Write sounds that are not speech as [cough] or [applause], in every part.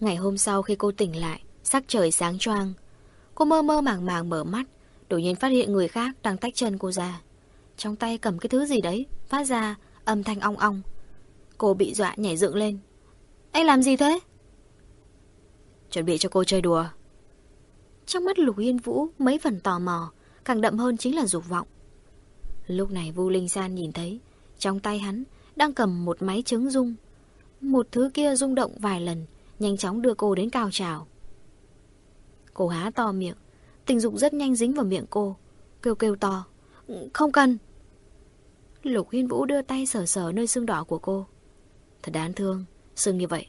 Ngày hôm sau khi cô tỉnh lại, sắc trời sáng choang. Cô mơ mơ màng màng mở mắt, đột nhiên phát hiện người khác đang tách chân cô ra. Trong tay cầm cái thứ gì đấy, phát ra âm thanh ong ong. Cô bị dọa nhảy dựng lên. Anh làm gì thế? Chuẩn bị cho cô chơi đùa. Trong mắt Lục Yên Vũ mấy phần tò mò, càng đậm hơn chính là dục vọng. Lúc này Vu Linh San nhìn thấy, trong tay hắn đang cầm một máy trứng rung. Một thứ kia rung động vài lần, nhanh chóng đưa cô đến cao trào. Cô há to miệng, tình dục rất nhanh dính vào miệng cô, kêu kêu to. Không cần. Lục Hiên Vũ đưa tay sờ sờ nơi xương đỏ của cô. Thật đáng thương, xương như vậy.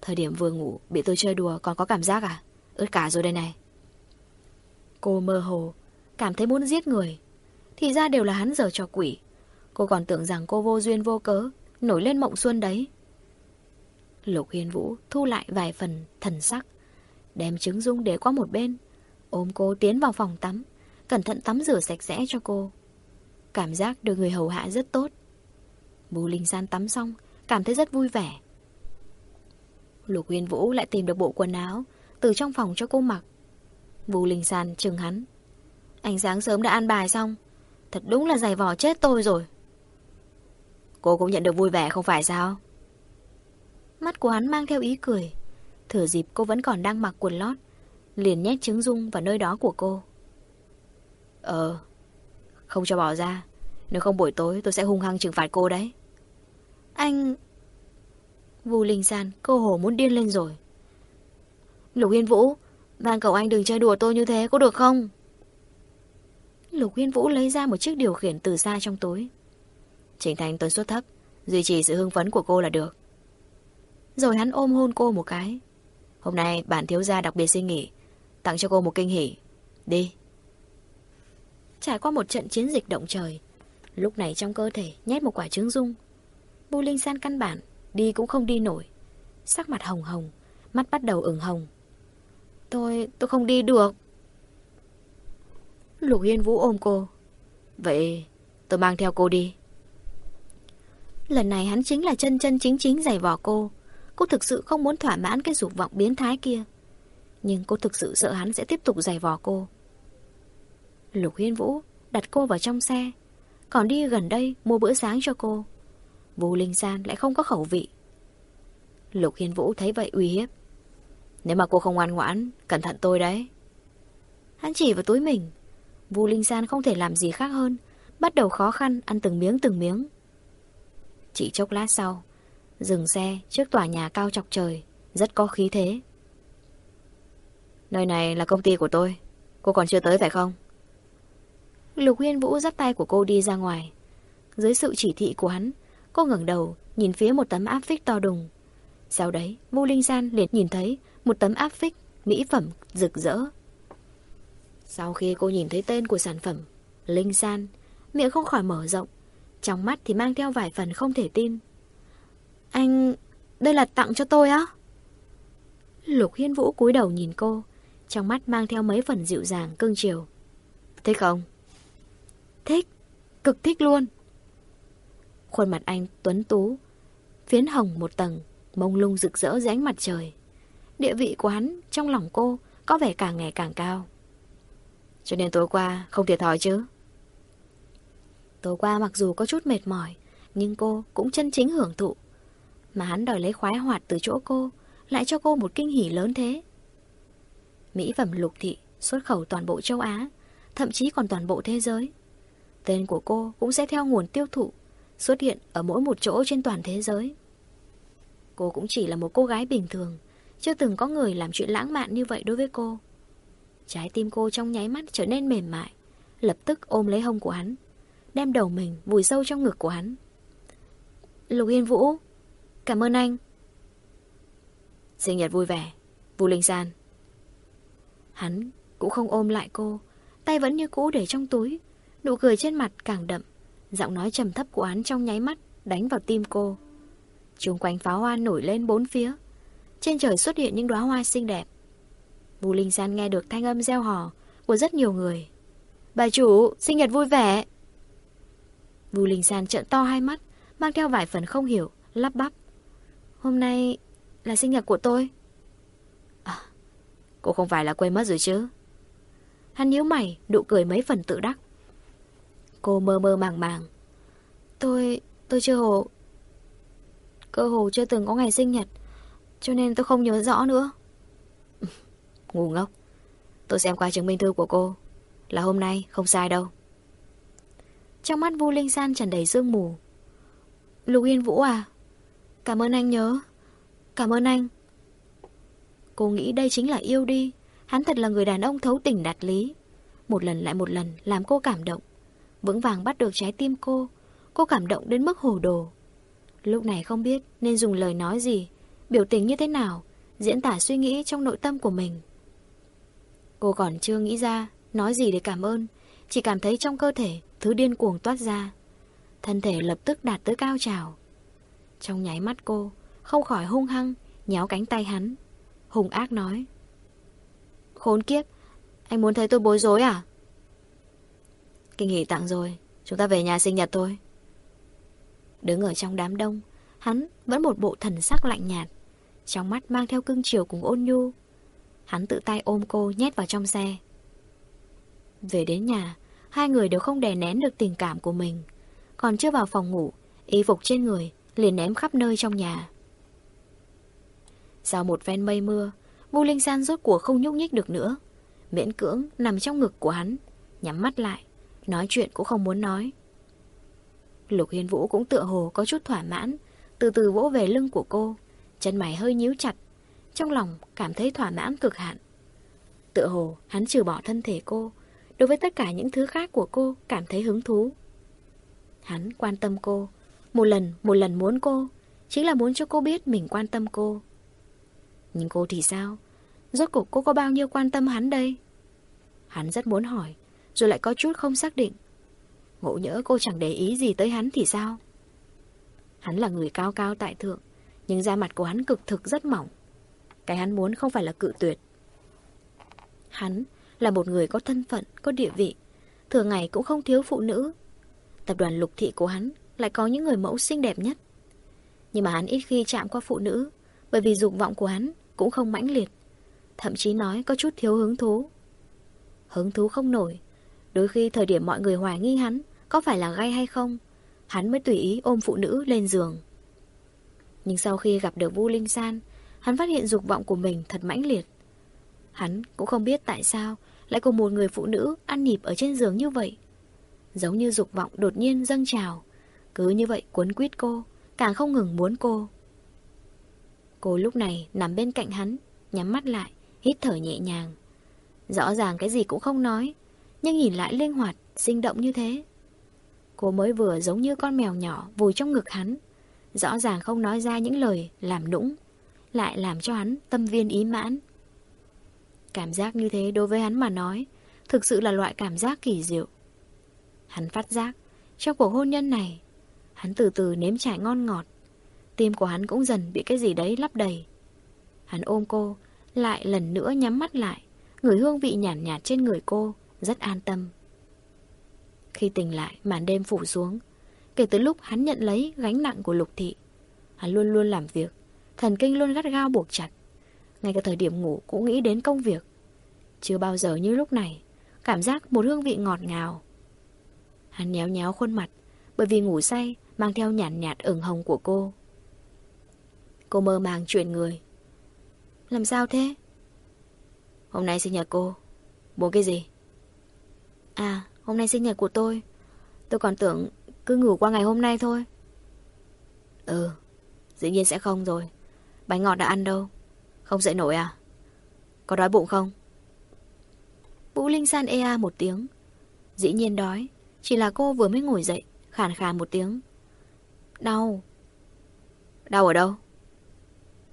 Thời điểm vừa ngủ, bị tôi chơi đùa còn có cảm giác à? Ướt cả rồi đây này. Cô mơ hồ, cảm thấy muốn giết người. Thì ra đều là hắn giờ cho quỷ. Cô còn tưởng rằng cô vô duyên vô cớ, nổi lên mộng xuân đấy. Lục Hiên Vũ thu lại vài phần thần sắc, đem trứng dung để qua một bên, ôm cô tiến vào phòng tắm, cẩn thận tắm rửa sạch sẽ cho cô. Cảm giác được người hầu hạ rất tốt. Bù Linh San tắm xong, cảm thấy rất vui vẻ. Lục Huyền Vũ lại tìm được bộ quần áo từ trong phòng cho cô mặc. Bù Linh San chừng hắn. Anh sáng sớm đã ăn bài xong. Thật đúng là giày vò chết tôi rồi. Cô cũng nhận được vui vẻ không phải sao? Mắt của hắn mang theo ý cười. Thử dịp cô vẫn còn đang mặc quần lót, liền nhét trứng dung vào nơi đó của cô. Ờ, không cho bỏ ra. Nếu không buổi tối tôi sẽ hung hăng trừng phạt cô đấy. Anh... Vu Linh San, cô hồ muốn điên lên rồi. Lục Yên Vũ, van cầu anh đừng chơi đùa tôi như thế, có được không? Lục Yên Vũ lấy ra một chiếc điều khiển từ xa trong túi. Trình thành tuần suất thấp, duy trì sự hưng phấn của cô là được. Rồi hắn ôm hôn cô một cái. Hôm nay bản thiếu gia đặc biệt xin nghỉ, tặng cho cô một kinh hỉ. Đi. Trải qua một trận chiến dịch động trời, lúc này trong cơ thể nhét một quả trứng dung. Bu Linh San căn bản, đi cũng không đi nổi. Sắc mặt hồng hồng, mắt bắt đầu ửng hồng. Tôi, tôi không đi được. Lục Hiên Vũ ôm cô. Vậy tôi mang theo cô đi. Lần này hắn chính là chân chân chính chính giày vò cô. Cô thực sự không muốn thỏa mãn cái dục vọng biến thái kia. Nhưng cô thực sự sợ hắn sẽ tiếp tục giày vò cô. Lục Hiên Vũ đặt cô vào trong xe, còn đi gần đây mua bữa sáng cho cô. Vũ Linh San lại không có khẩu vị. Lục Hiên Vũ thấy vậy uy hiếp. Nếu mà cô không ngoan ngoãn, cẩn thận tôi đấy. Hắn chỉ vào túi mình. Vũ Linh San không thể làm gì khác hơn, bắt đầu khó khăn ăn từng miếng từng miếng. Chỉ chốc lát sau, dừng xe trước tòa nhà cao chọc trời, rất có khí thế. Nơi này là công ty của tôi, cô còn chưa tới phải không? Lục Huyên Vũ dắt tay của cô đi ra ngoài. Dưới sự chỉ thị của hắn, cô ngẩng đầu, nhìn phía một tấm áp phích to đùng. Sau đấy, Vu Linh San liền nhìn thấy một tấm áp phích, mỹ phẩm rực rỡ. Sau khi cô nhìn thấy tên của sản phẩm, Linh San, miệng không khỏi mở rộng, trong mắt thì mang theo vài phần không thể tin. Anh... đây là tặng cho tôi á? Lục Hiên Vũ cúi đầu nhìn cô, trong mắt mang theo mấy phần dịu dàng cưng chiều. Thích không? Thích, cực thích luôn. Khuôn mặt anh tuấn tú, phiến hồng một tầng, mông lung rực rỡ dưới ánh mặt trời. Địa vị của hắn trong lòng cô có vẻ càng ngày càng cao. Cho nên tối qua không thiệt thòi chứ? Tối qua mặc dù có chút mệt mỏi, nhưng cô cũng chân chính hưởng thụ. Mà hắn đòi lấy khoái hoạt từ chỗ cô, lại cho cô một kinh hỉ lớn thế. Mỹ phẩm lục thị xuất khẩu toàn bộ châu Á, thậm chí còn toàn bộ thế giới. Tên của cô cũng sẽ theo nguồn tiêu thụ, xuất hiện ở mỗi một chỗ trên toàn thế giới. Cô cũng chỉ là một cô gái bình thường, chưa từng có người làm chuyện lãng mạn như vậy đối với cô. Trái tim cô trong nháy mắt trở nên mềm mại, lập tức ôm lấy hông của hắn, đem đầu mình vùi sâu trong ngực của hắn. Lục Yên Vũ, cảm ơn anh. Sinh nhật vui vẻ, Vu Linh San. Hắn cũng không ôm lại cô, tay vẫn như cũ để trong túi, Nụ cười trên mặt càng đậm Giọng nói trầm thấp của hắn trong nháy mắt Đánh vào tim cô. Trung quanh pháo hoa nổi lên bốn phía Trên trời xuất hiện những đóa hoa xinh đẹp. Vu Linh San nghe được thanh âm reo hò Của rất nhiều người. Bà chủ, sinh nhật vui vẻ. Vu Linh San trợn to hai mắt Mang theo vài phần không hiểu Lắp bắp. Hôm nay là sinh nhật của tôi. Cô không phải là quên mất rồi chứ. Hắn nhíu mày, nụ cười mấy phần tự đắc. Cô mơ mơ màng màng. Tôi... tôi chưa hồ... Cơ hồ chưa từng có ngày sinh nhật Cho nên tôi không nhớ rõ nữa. [laughs] Ngu ngốc. Tôi xem qua chứng minh thư của cô Là hôm nay, không sai đâu. Trong mắt Vu Linh San tràn đầy sương mù. Lục Yên Vũ à Cảm ơn anh nhớ. Cảm ơn anh. Cô nghĩ đây chính là yêu đi. Hắn thật là người đàn ông thấu tình đạt lý. Một lần lại một lần làm cô cảm động. Vững vàng bắt được trái tim cô. Cô cảm động đến mức hồ đồ. Lúc này không biết nên dùng lời nói gì, Biểu tình như thế nào, Diễn tả suy nghĩ trong nội tâm của mình. Cô còn chưa nghĩ ra Nói gì để cảm ơn, Chỉ cảm thấy trong cơ thể Thứ điên cuồng toát ra. Thân thể lập tức đạt tới cao trào. Trong nháy mắt cô, Không khỏi hung hăng, Nhéo cánh tay hắn. Hùng ác nói, Khốn kiếp, Anh muốn thấy tôi bối rối à? Kinh nghỉ tặng rồi, Chúng ta về nhà sinh nhật thôi. Đứng ở trong đám đông, Hắn vẫn một bộ thần sắc lạnh nhạt, Trong mắt mang theo cưng chiều cùng ôn nhu. Hắn tự tay ôm cô nhét vào trong xe. Về đến nhà, Hai người đều không đè nén được tình cảm của mình, Còn chưa vào phòng ngủ, Y phục trên người liền ném khắp nơi trong nhà. Sau một ven mây mưa Vu Linh San rốt cuộc không nhúc nhích được nữa. Miễn cưỡng nằm trong ngực của hắn, Nhắm mắt lại, Nói chuyện cũng không muốn nói. Lục Hiên Vũ cũng tựa hồ có chút thỏa mãn, Từ từ vỗ về lưng của cô, Chân mày hơi nhíu chặt, Trong lòng cảm thấy thỏa mãn cực hạn. Tựa hồ hắn trừ bỏ thân thể cô, Đối với tất cả những thứ khác của cô Cảm thấy hứng thú. Hắn quan tâm cô một lần một lần muốn cô. Chính là muốn cho cô biết mình quan tâm cô. Nhưng cô thì sao? Rốt cuộc cô có bao nhiêu quan tâm hắn đây? Hắn rất muốn hỏi Rồi lại có chút không xác định. Ngộ nhỡ cô chẳng để ý gì tới hắn thì sao? Hắn là người cao cao tại thượng Nhưng da mặt của hắn cực thực rất mỏng. Cái hắn muốn không phải là cự tuyệt. Hắn là một người có thân phận, có địa vị Thường ngày cũng không thiếu phụ nữ. Tập đoàn lục thị của hắn lại có những người mẫu xinh đẹp nhất. Nhưng mà hắn ít khi chạm qua phụ nữ, Bởi vì dục vọng của hắn cũng không mãnh liệt, Thậm chí nói có chút thiếu hứng thú. Hứng thú không nổi, Đôi khi thời điểm mọi người hoài nghi hắn Có phải là gay hay không, Hắn mới tùy ý ôm phụ nữ lên giường. Nhưng sau khi gặp được Vu Linh San, Hắn phát hiện dục vọng của mình thật mãnh liệt. Hắn cũng không biết tại sao Lại cùng một người phụ nữ ăn nhịp ở trên giường như vậy, Giống như dục vọng đột nhiên dâng trào. Cứ như vậy cuốn quýt cô Càng không ngừng muốn cô. Cô lúc này nằm bên cạnh hắn Nhắm mắt lại Hít thở nhẹ nhàng. Rõ ràng cái gì cũng không nói Nhưng nhìn lại linh hoạt, sinh động như thế. Cô mới vừa giống như con mèo nhỏ Vùi trong ngực hắn Rõ ràng không nói ra những lời làm nũng Lại làm cho hắn tâm viên ý mãn. Cảm giác như thế đối với hắn mà nói Thực sự là loại cảm giác kỳ diệu. Hắn phát giác Trong cuộc hôn nhân này Hắn từ từ nếm trải ngon ngọt. Tim của hắn cũng dần bị cái gì đấy lấp đầy. Hắn ôm cô Lại lần nữa nhắm mắt lại. Ngửi hương vị nhàn nhạt, nhạt trên người cô Rất an tâm. Khi tỉnh lại màn đêm phủ xuống. Kể từ lúc hắn nhận lấy gánh nặng của lục thị Hắn luôn luôn làm việc. Thần kinh luôn gắt gao buộc chặt. Ngay cả thời điểm ngủ cũng nghĩ đến công việc. Chưa bao giờ như lúc này Cảm giác một hương vị ngọt ngào. Hắn nhéo nhéo khuôn mặt Bởi vì ngủ say Mang theo nhàn nhạt, nhạt ửng hồng của cô. Cô mơ màng chuyển người. Làm sao thế? Hôm nay sinh nhật cô. Muốn cái gì? À hôm nay sinh nhật của tôi. Tôi còn tưởng cứ ngủ qua ngày hôm nay thôi. Ừ Dĩ nhiên sẽ không rồi. Bánh ngọt đã ăn đâu. Không dậy nổi à? Có đói bụng không? Vũ Linh San ea một tiếng. Dĩ nhiên đói. Chỉ là cô vừa mới ngồi dậy Khàn khàn một tiếng. Đau. Đau ở đâu?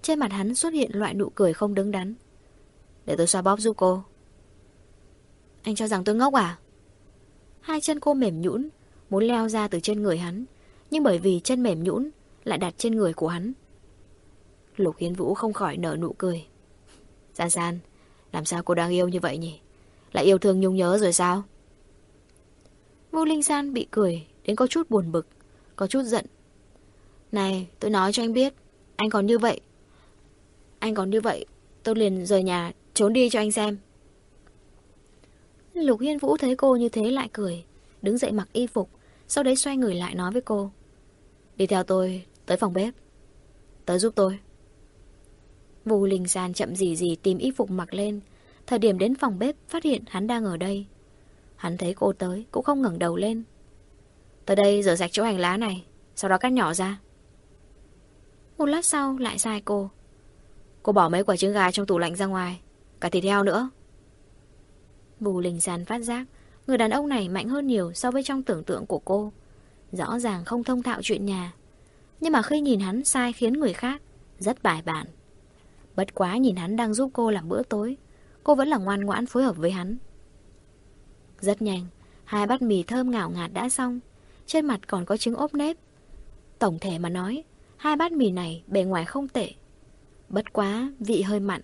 Trên mặt hắn xuất hiện loại nụ cười không đứng đắn. Để tôi xoa bóp giúp cô. Anh cho rằng tôi ngốc à? Hai chân cô mềm nhũn, Muốn leo ra từ trên người hắn, Nhưng bởi vì chân mềm nhũn Lại đặt trên người của hắn. Lục Hiến Vũ không khỏi nở nụ cười. San San, Làm sao cô đang yêu như vậy nhỉ? Lại yêu thương nhung nhớ rồi sao? Vô Linh San bị cười Đến có chút buồn bực, Có chút giận này tôi nói cho anh biết Anh còn như vậy Anh còn như vậy Tôi liền rời nhà Trốn đi cho anh xem. Lục Hiên Vũ thấy cô như thế lại cười, đứng dậy mặc y phục, sau đấy xoay người lại nói với cô. Đi theo tôi tới phòng bếp. Tới giúp tôi. vũ Linh Sàn chậm gì gì tìm y phục mặc lên, thời điểm đến phòng bếp phát hiện hắn đang ở đây. Hắn thấy cô tới, cũng không ngẩng đầu lên. Tới đây rửa sạch chỗ hành lá này, sau đó cắt nhỏ ra. Một lát sau lại sai cô. Cô bỏ mấy quả trứng gà trong tủ lạnh ra ngoài, cả thịt heo nữa. Bù Linh San phát giác, người đàn ông này mạnh hơn nhiều so với trong tưởng tượng của cô. Rõ ràng không thông thạo chuyện nhà. Nhưng mà khi nhìn hắn sai khiến người khác, rất bài bản. Bất quá nhìn hắn đang giúp cô làm bữa tối, cô vẫn là ngoan ngoãn phối hợp với hắn. Rất nhanh, hai bát mì thơm ngào ngạt đã xong, trên mặt còn có trứng ốp nếp. Tổng thể mà nói, hai bát mì này bề ngoài không tệ. Bất quá, vị hơi mặn.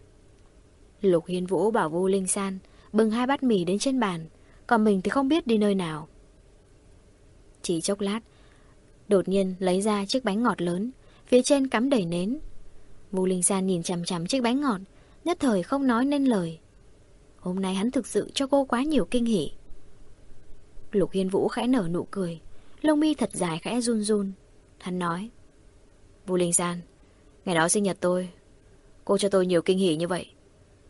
Lục Hiên Vũ bảo Vu Linh San bưng hai bát mì đến trên bàn, còn mình thì không biết đi nơi nào. Chỉ chốc lát, đột nhiên lấy ra chiếc bánh ngọt lớn, phía trên cắm đầy nến. Vu Linh San nhìn chằm chằm chiếc bánh ngọt, nhất thời không nói nên lời. Hôm nay hắn thực sự cho cô quá nhiều kinh hỉ. Lục Hiên Vũ khẽ nở nụ cười, lông mi thật dài khẽ run run. Hắn nói, Vu Linh San, ngày đó sinh nhật tôi, cô cho tôi nhiều kinh hỉ như vậy.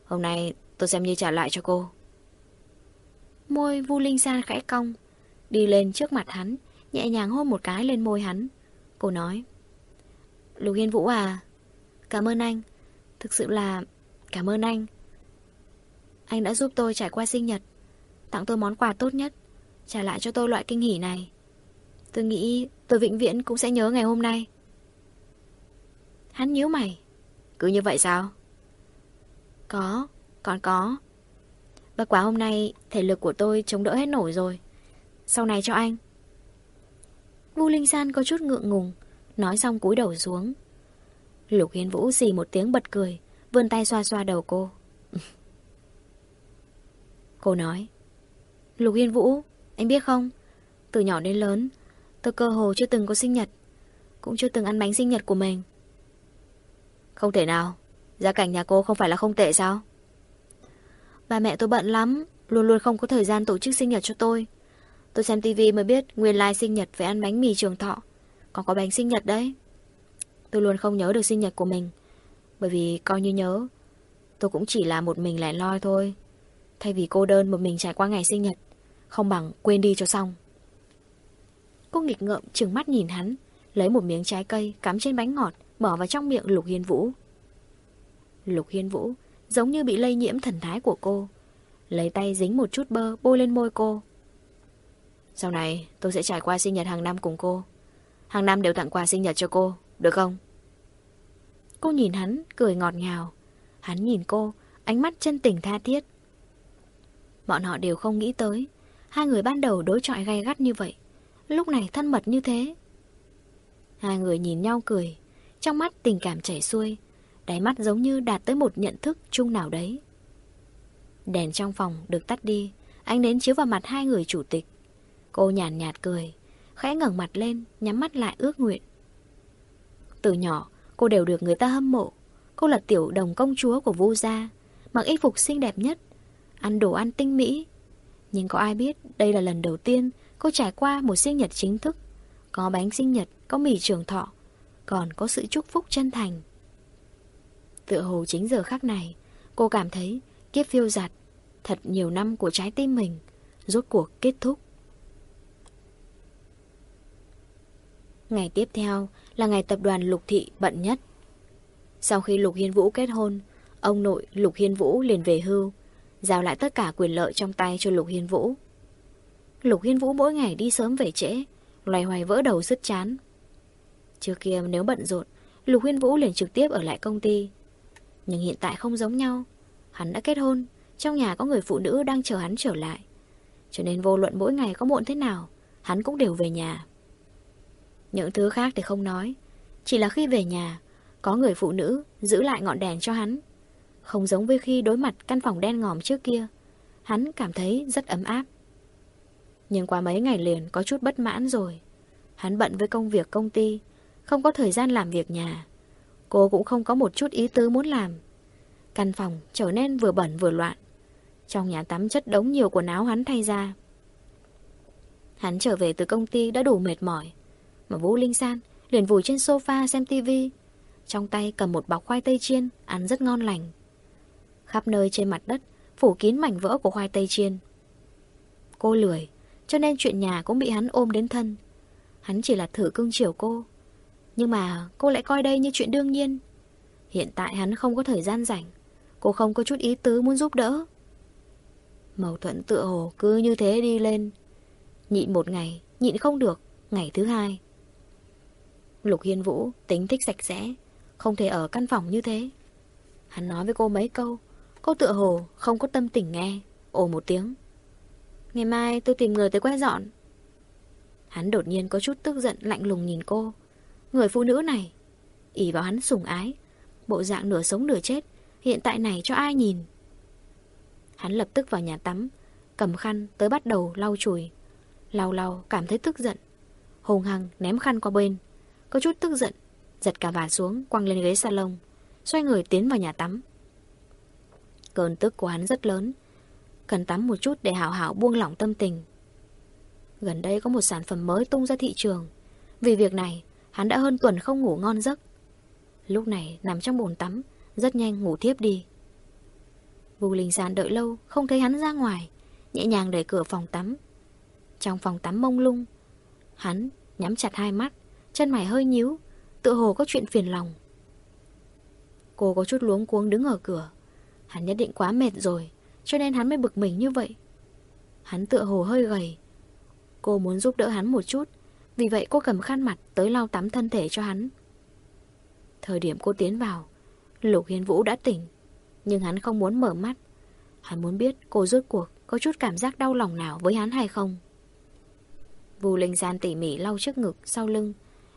Hôm nay tôi xem như trả lại cho cô. Môi Vu Linh San khẽ cong, đi lên trước mặt hắn, nhẹ nhàng hôn một cái lên môi hắn. Cô nói, Lục Hiên Vũ à, cảm ơn anh, thực sự là cảm ơn anh. Anh đã giúp tôi trải qua sinh nhật, tặng tôi món quà tốt nhất, trả lại cho tôi loại kinh hỉ này. Tôi nghĩ tôi vĩnh viễn cũng sẽ nhớ ngày hôm nay. Hắn nhíu mày. Cứ như vậy sao? Có, còn có. Bất quá hôm nay thể lực của tôi chống đỡ hết nổi rồi. Sau này cho anh. Vu Linh San có chút ngượng ngùng, nói xong cúi đầu xuống. Lục Hiên Vũ xì một tiếng bật cười, vươn tay xoa xoa đầu cô. [laughs] cô nói, Lục Hiên Vũ, anh biết không, từ nhỏ đến lớn, tôi cơ hồ chưa từng có sinh nhật, cũng chưa từng ăn bánh sinh nhật của mình. Không thể nào, gia cảnh nhà cô không phải là không tệ sao? Ba mẹ tôi bận lắm, luôn luôn không có thời gian tổ chức sinh nhật cho tôi. Tôi xem tivi mới biết nguyên lai sinh nhật phải ăn bánh mì trường thọ, còn có bánh sinh nhật đấy. Tôi luôn không nhớ được sinh nhật của mình, bởi vì coi như nhớ, tôi cũng chỉ là một mình lẻ loi thôi. Thay vì cô đơn một mình trải qua ngày sinh nhật, không bằng quên đi cho xong. Cô nghịch ngợm trừng mắt nhìn hắn, lấy một miếng trái cây cắm trên bánh ngọt, bỏ vào trong miệng Lục Hiên Vũ. Lục Hiên Vũ giống như bị lây nhiễm thần thái của cô. Lấy tay dính một chút bơ bôi lên môi cô. Sau này tôi sẽ trải qua sinh nhật hàng năm cùng cô. Hàng năm đều tặng quà sinh nhật cho cô, được không? Cô nhìn hắn, cười ngọt ngào. Hắn nhìn cô, ánh mắt chân tình tha thiết. Bọn họ đều không nghĩ tới. Hai người ban đầu đối chọi gay gắt như vậy. Lúc này thân mật như thế. Hai người nhìn nhau cười. Trong mắt tình cảm chảy xuôi. Đáy mắt giống như đạt tới một nhận thức chung nào đấy. Đèn trong phòng được tắt đi, ánh đến chiếu vào mặt hai người chủ tịch. Cô nhàn nhạt, nhạt cười, khẽ ngẩng mặt lên, nhắm mắt lại ước nguyện. Từ nhỏ, cô đều được người ta hâm mộ. Cô là tiểu đồng công chúa của vu gia, mặc y phục xinh đẹp nhất, ăn đồ ăn tinh mỹ. Nhưng có ai biết đây là lần đầu tiên cô trải qua một sinh nhật chính thức. Có bánh sinh nhật, có mì trường thọ, còn có sự chúc phúc chân thành. Tựa hồ chính giờ khắc này, cô cảm thấy kiếp phiêu giặt, thật nhiều năm của trái tim mình, rốt cuộc kết thúc. Ngày tiếp theo là ngày tập đoàn Lục Thị bận nhất. Sau khi Lục Hiên Vũ kết hôn, ông nội Lục Hiên Vũ liền về hưu, giao lại tất cả quyền lợi trong tay cho Lục Hiên Vũ. Lục Hiên Vũ mỗi ngày đi sớm về trễ, loay hoay vỡ đầu sứt chán. Trước kia nếu bận rộn, Lục Huyên Vũ liền trực tiếp ở lại công ty, nhưng hiện tại không giống nhau. Hắn đã kết hôn Trong nhà có người phụ nữ đang chờ hắn trở lại. Cho nên vô luận mỗi ngày có muộn thế nào Hắn cũng đều về nhà. Những thứ khác thì không nói. Chỉ là khi về nhà Có người phụ nữ giữ lại ngọn đèn cho hắn. Không giống với khi đối mặt căn phòng đen ngòm trước kia Hắn cảm thấy rất ấm áp. Nhưng qua mấy ngày liền có chút bất mãn rồi. Hắn bận với công việc công ty không có thời gian làm việc nhà Cô cũng không có một chút ý tứ muốn làm Căn phòng trở nên vừa bẩn vừa loạn. Trong nhà tắm chất đống nhiều quần áo hắn thay ra. Hắn trở về từ công ty đã đủ mệt mỏi. Mà Vũ Linh San liền vùi trên sofa xem tivi. Trong tay cầm một bọc khoai tây chiên, ăn rất ngon lành. Khắp nơi trên mặt đất, phủ kín mảnh vỡ của khoai tây chiên. Cô lười, cho nên chuyện nhà cũng bị hắn ôm đến thân. Hắn chỉ là thử cưng chiều cô. Nhưng mà cô lại coi đây như chuyện đương nhiên. Hiện tại hắn không có thời gian rảnh. Cô không có chút ý tứ muốn giúp đỡ. Mâu thuẫn tựa hồ cứ như thế đi lên. Nhịn một ngày, nhịn không được, ngày thứ hai. Lục Hiên Vũ tính thích sạch sẽ, không thể ở căn phòng như thế. Hắn nói với cô mấy câu, cô tựa hồ không có tâm tình nghe, ồ một tiếng. Ngày mai tôi tìm người tới quét dọn. Hắn đột nhiên có chút tức giận lạnh lùng nhìn cô. Người phụ nữ này, ỉ vào hắn sủng ái, bộ dạng nửa sống nửa chết, hiện tại này cho ai nhìn. Hắn lập tức vào nhà tắm, cầm khăn tới bắt đầu lau chùi. Lau lau cảm thấy tức giận. Hùng hăng ném khăn qua bên. Có chút tức giận, giật cả vạt xuống quăng lên ghế salon, xoay người tiến vào nhà tắm. Cơn tức của hắn rất lớn, cần tắm một chút để hảo hảo buông lỏng tâm tình. Gần đây có một sản phẩm mới tung ra thị trường. Vì việc này, hắn đã hơn tuần không ngủ ngon giấc. Lúc này nằm trong bồn tắm, rất nhanh ngủ thiếp đi. Vu Linh San đợi lâu, không thấy hắn ra ngoài, nhẹ nhàng đẩy cửa phòng tắm. Trong phòng tắm mông lung, hắn nhắm chặt hai mắt, chân mày hơi nhíu, tựa hồ có chuyện phiền lòng. Cô có chút luống cuống đứng ở cửa. Hắn nhất định quá mệt rồi, cho nên hắn mới bực mình như vậy. Hắn tựa hồ hơi gầy. Cô muốn giúp đỡ hắn một chút, vì vậy cô cầm khăn mặt tới lau tắm thân thể cho hắn. Thời điểm cô tiến vào, Lục Hiên Vũ đã tỉnh, nhưng hắn không muốn mở mắt. Hắn muốn biết cô rốt cuộc có chút cảm giác đau lòng nào với hắn hay không. Vù Linh Gian tỉ mỉ lau trước ngực, sau lưng,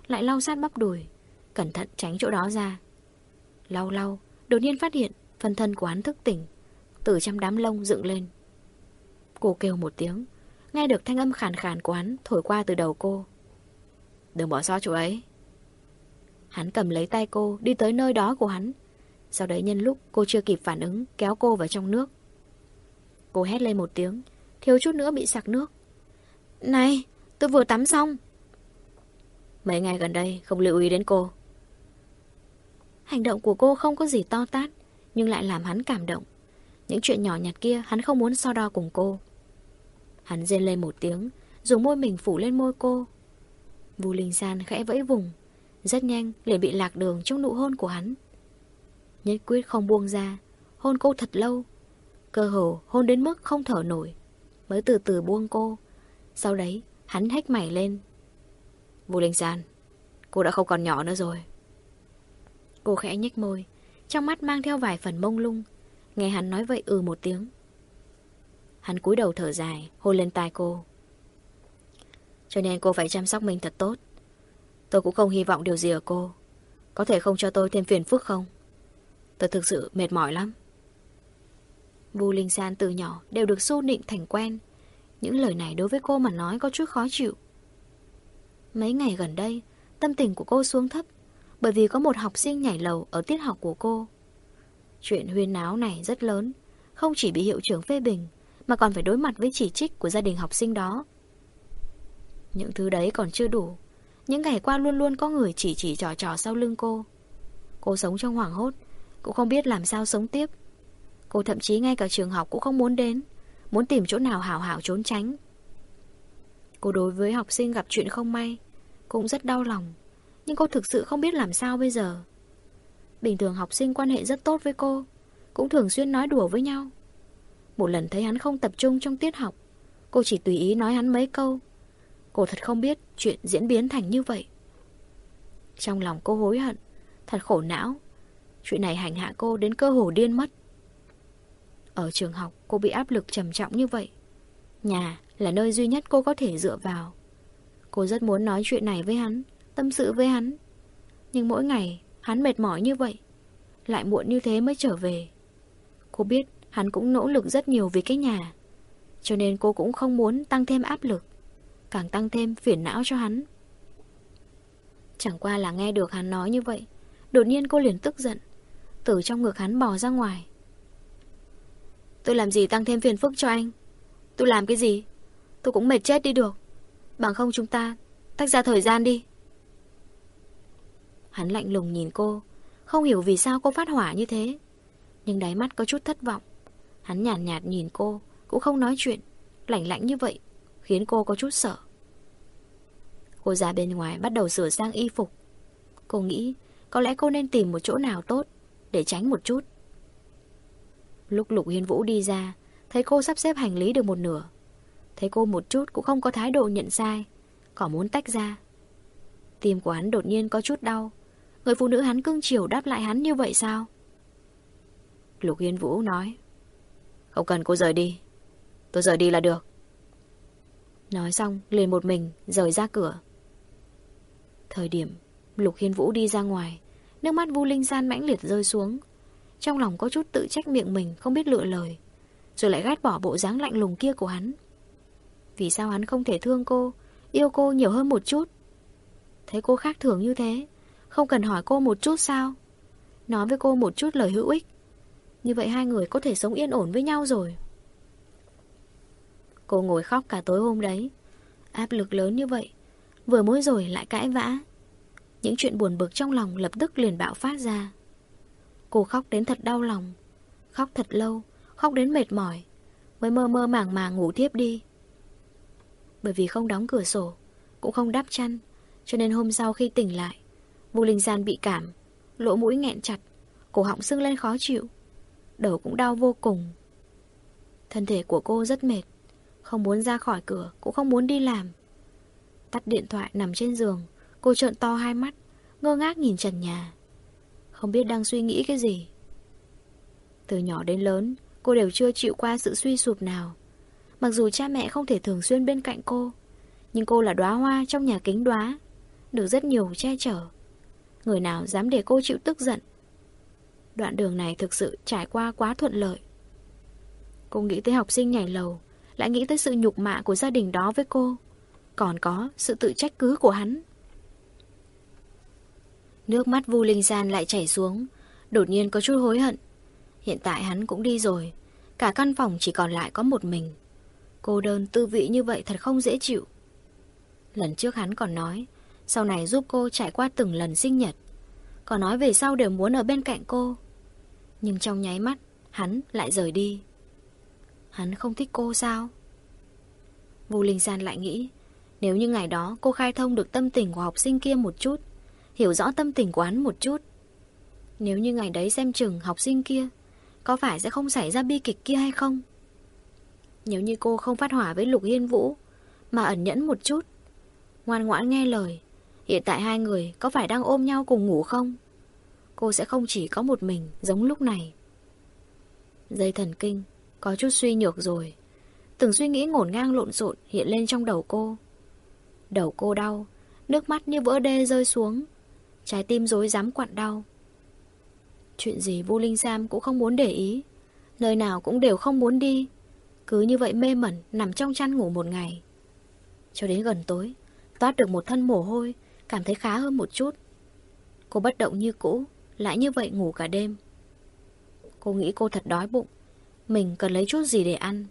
lại lau sát bắp đùi, cẩn thận tránh chỗ đó ra. Lau lau, đột nhiên phát hiện phần thân của hắn thức tỉnh, từ trong đám lông dựng lên. Cô kêu một tiếng, nghe được thanh âm khàn khàn của hắn thổi qua từ đầu cô. Đừng bỏ sót chỗ ấy. Hắn cầm lấy tay cô, đi tới nơi đó của hắn. Sau đấy nhân lúc cô chưa kịp phản ứng, kéo cô vào trong nước. Cô hét lên một tiếng, thiếu chút nữa bị sặc nước. Này, tôi vừa tắm xong. Mấy ngày gần đây không lưu ý đến cô. Hành động của cô không có gì to tát, nhưng lại làm hắn cảm động. Những chuyện nhỏ nhặt kia hắn không muốn so đo cùng cô. Hắn rên lên một tiếng, dùng môi mình phủ lên môi cô. Vu Linh San khẽ vẫy vùng, rất nhanh liền bị lạc đường trong nụ hôn của hắn. Nhất quyết không buông ra, hôn cô thật lâu. Cơ hồ hôn đến mức không thở nổi, mới từ từ buông cô. Sau đấy, hắn hách mảy lên. Vu Linh San, cô đã không còn nhỏ nữa rồi. Cô khẽ nhếch môi, trong mắt mang theo vài phần mông lung. Nghe hắn nói vậy ừ một tiếng. Hắn cúi đầu thở dài, hôn lên tai cô. Cho nên cô phải chăm sóc mình thật tốt. Tôi cũng không hy vọng điều gì ở cô. Có thể không cho tôi thêm phiền phức không? Tôi thực sự mệt mỏi lắm. Vu Linh San từ nhỏ đều được su nịnh thành quen. Những lời này đối với cô mà nói có chút khó chịu. Mấy ngày gần đây, tâm tình của cô xuống thấp bởi vì có một học sinh nhảy lầu ở tiết học của cô. Chuyện huyên náo này rất lớn, không chỉ bị hiệu trưởng phê bình, mà còn phải đối mặt với chỉ trích của gia đình học sinh đó. Những thứ đấy còn chưa đủ. Những ngày qua luôn luôn có người chỉ chỉ trò trò sau lưng cô. Cô sống trong hoảng hốt, cũng không biết làm sao sống tiếp. Cô thậm chí ngay cả trường học cũng không muốn đến, muốn tìm chỗ nào hảo hảo trốn tránh. Cô đối với học sinh gặp chuyện không may, cũng rất đau lòng. Nhưng cô thực sự không biết làm sao bây giờ Bình thường học sinh quan hệ rất tốt với cô Cũng thường xuyên nói đùa với nhau Một lần thấy hắn không tập trung trong tiết học Cô chỉ tùy ý nói hắn mấy câu Cô thật không biết chuyện diễn biến thành như vậy Trong lòng cô hối hận Thật khổ não Chuyện này hành hạ cô đến cơ hồ điên mất Ở trường học cô bị áp lực trầm trọng như vậy Nhà là nơi duy nhất cô có thể dựa vào Cô rất muốn nói chuyện này với hắn tâm sự với hắn. Nhưng mỗi ngày, hắn mệt mỏi như vậy. Lại muộn như thế mới trở về. Cô biết hắn cũng nỗ lực rất nhiều vì cái nhà. Cho nên cô cũng không muốn tăng thêm áp lực. Càng tăng thêm phiền não cho hắn. Chẳng qua là nghe được hắn nói như vậy. Đột nhiên cô liền tức giận. Từ trong ngực hắn bò ra ngoài. Tôi làm gì tăng thêm phiền phức cho anh Tôi làm cái gì Tôi cũng mệt chết đi được Bằng không chúng ta tách ra thời gian đi Hắn lạnh lùng nhìn cô Không hiểu vì sao cô phát hỏa như thế Nhưng đáy mắt có chút thất vọng Hắn nhàn nhạt, nhạt nhìn cô Cũng không nói chuyện Lạnh lạnh như vậy Khiến cô có chút sợ. Cô ra bên ngoài bắt đầu sửa sang y phục. Cô nghĩ Có lẽ cô nên tìm một chỗ nào tốt Để tránh một chút. Lúc Lục Hiên Vũ đi ra, Thấy cô sắp xếp hành lý được một nửa, Thấy cô một chút cũng không có thái độ nhận sai, Còn muốn tách ra. Tim của hắn đột nhiên có chút đau. Người phụ nữ hắn cưng chiều đáp lại hắn như vậy sao? Lục Hiên Vũ nói, Không cần cô rời đi. Tôi rời đi là được. Nói xong, liền một mình rời ra cửa. Thời điểm Lục Hiên Vũ đi ra ngoài, Nước mắt Vu Linh gian mãnh liệt rơi xuống. Trong lòng có chút tự trách miệng mình, Không biết lựa lời, Rồi lại ghét bỏ bộ dáng lạnh lùng kia của hắn. Vì sao hắn không thể thương cô, Yêu cô nhiều hơn một chút? Thấy cô khác thường như thế, Không cần hỏi cô một chút sao? Nói với cô một chút lời hữu ích. Như vậy hai người có thể sống yên ổn với nhau rồi. Cô ngồi khóc cả tối hôm đấy. Áp lực lớn như vậy, Vừa mới rồi lại cãi vã. Những chuyện buồn bực trong lòng lập tức liền bạo phát ra. Cô khóc đến thật đau lòng, Khóc thật lâu, Khóc đến mệt mỏi, Mới mơ mơ màng màng ngủ tiếp đi. Bởi vì không đóng cửa sổ, Cũng không đắp chăn, Cho nên hôm sau khi tỉnh lại Vô Linh Gian bị cảm, Lỗ mũi nghẹn chặt, Cổ họng sưng lên khó chịu, Đầu cũng đau vô cùng. Thân thể của cô rất mệt không muốn ra khỏi cửa, Cũng không muốn đi làm. Tắt điện thoại nằm trên giường, Cô trợn to hai mắt, Ngơ ngác nhìn trần nhà. Không biết đang suy nghĩ cái gì. Từ nhỏ đến lớn, Cô đều chưa chịu qua sự suy sụp nào. Mặc dù cha mẹ không thể thường xuyên bên cạnh cô, Nhưng cô là đóa hoa trong nhà kính đóa, Được rất nhiều che chở. Người nào dám để cô chịu tức giận? Đoạn đường này thực sự trải qua quá thuận lợi. Cô nghĩ tới học sinh nhảy lầu lại nghĩ tới sự nhục mạ của gia đình đó với cô còn có sự tự trách cứ của hắn. Nước mắt Vu Linh Gian lại chảy xuống, đột nhiên có chút hối hận. Hiện tại hắn cũng đi rồi, cả căn phòng chỉ còn lại có một mình. Cô đơn tư vị như vậy thật không dễ chịu. Lần trước hắn còn nói, sau này giúp cô trải qua từng lần sinh nhật. Còn nói về sau đều muốn ở bên cạnh cô. Nhưng trong nháy mắt, hắn lại rời đi. Hắn không thích cô sao? Vu Linh San lại nghĩ, nếu như ngày đó cô khai thông được tâm tình của học sinh kia một chút, hiểu rõ tâm tình của hắn một chút. Nếu như ngày đấy xem chừng học sinh kia, có phải sẽ không xảy ra bi kịch kia hay không? Nếu như cô không phát hỏa với Lục Hiên Vũ, mà ẩn nhẫn một chút, ngoan ngoãn nghe lời, hiện tại hai người có phải đang ôm nhau cùng ngủ không? Cô sẽ không chỉ có một mình giống lúc này. Dây thần kinh, có chút suy nhược rồi. Từng suy nghĩ ngổn ngang lộn xộn hiện lên trong đầu cô. Đầu cô đau, nước mắt như vỡ đê rơi xuống. Trái tim rối rắm quặn đau. Chuyện gì Vu Linh Sam cũng không muốn để ý. Nơi nào cũng đều không muốn đi. Cứ như vậy mê mẩn, nằm trong chăn ngủ một ngày. Cho đến gần tối, toát được một thân mồ hôi, cảm thấy khá hơn một chút. Cô bất động như cũ, lại như vậy ngủ cả đêm. Cô nghĩ cô thật đói bụng, mình cần lấy chút gì để ăn.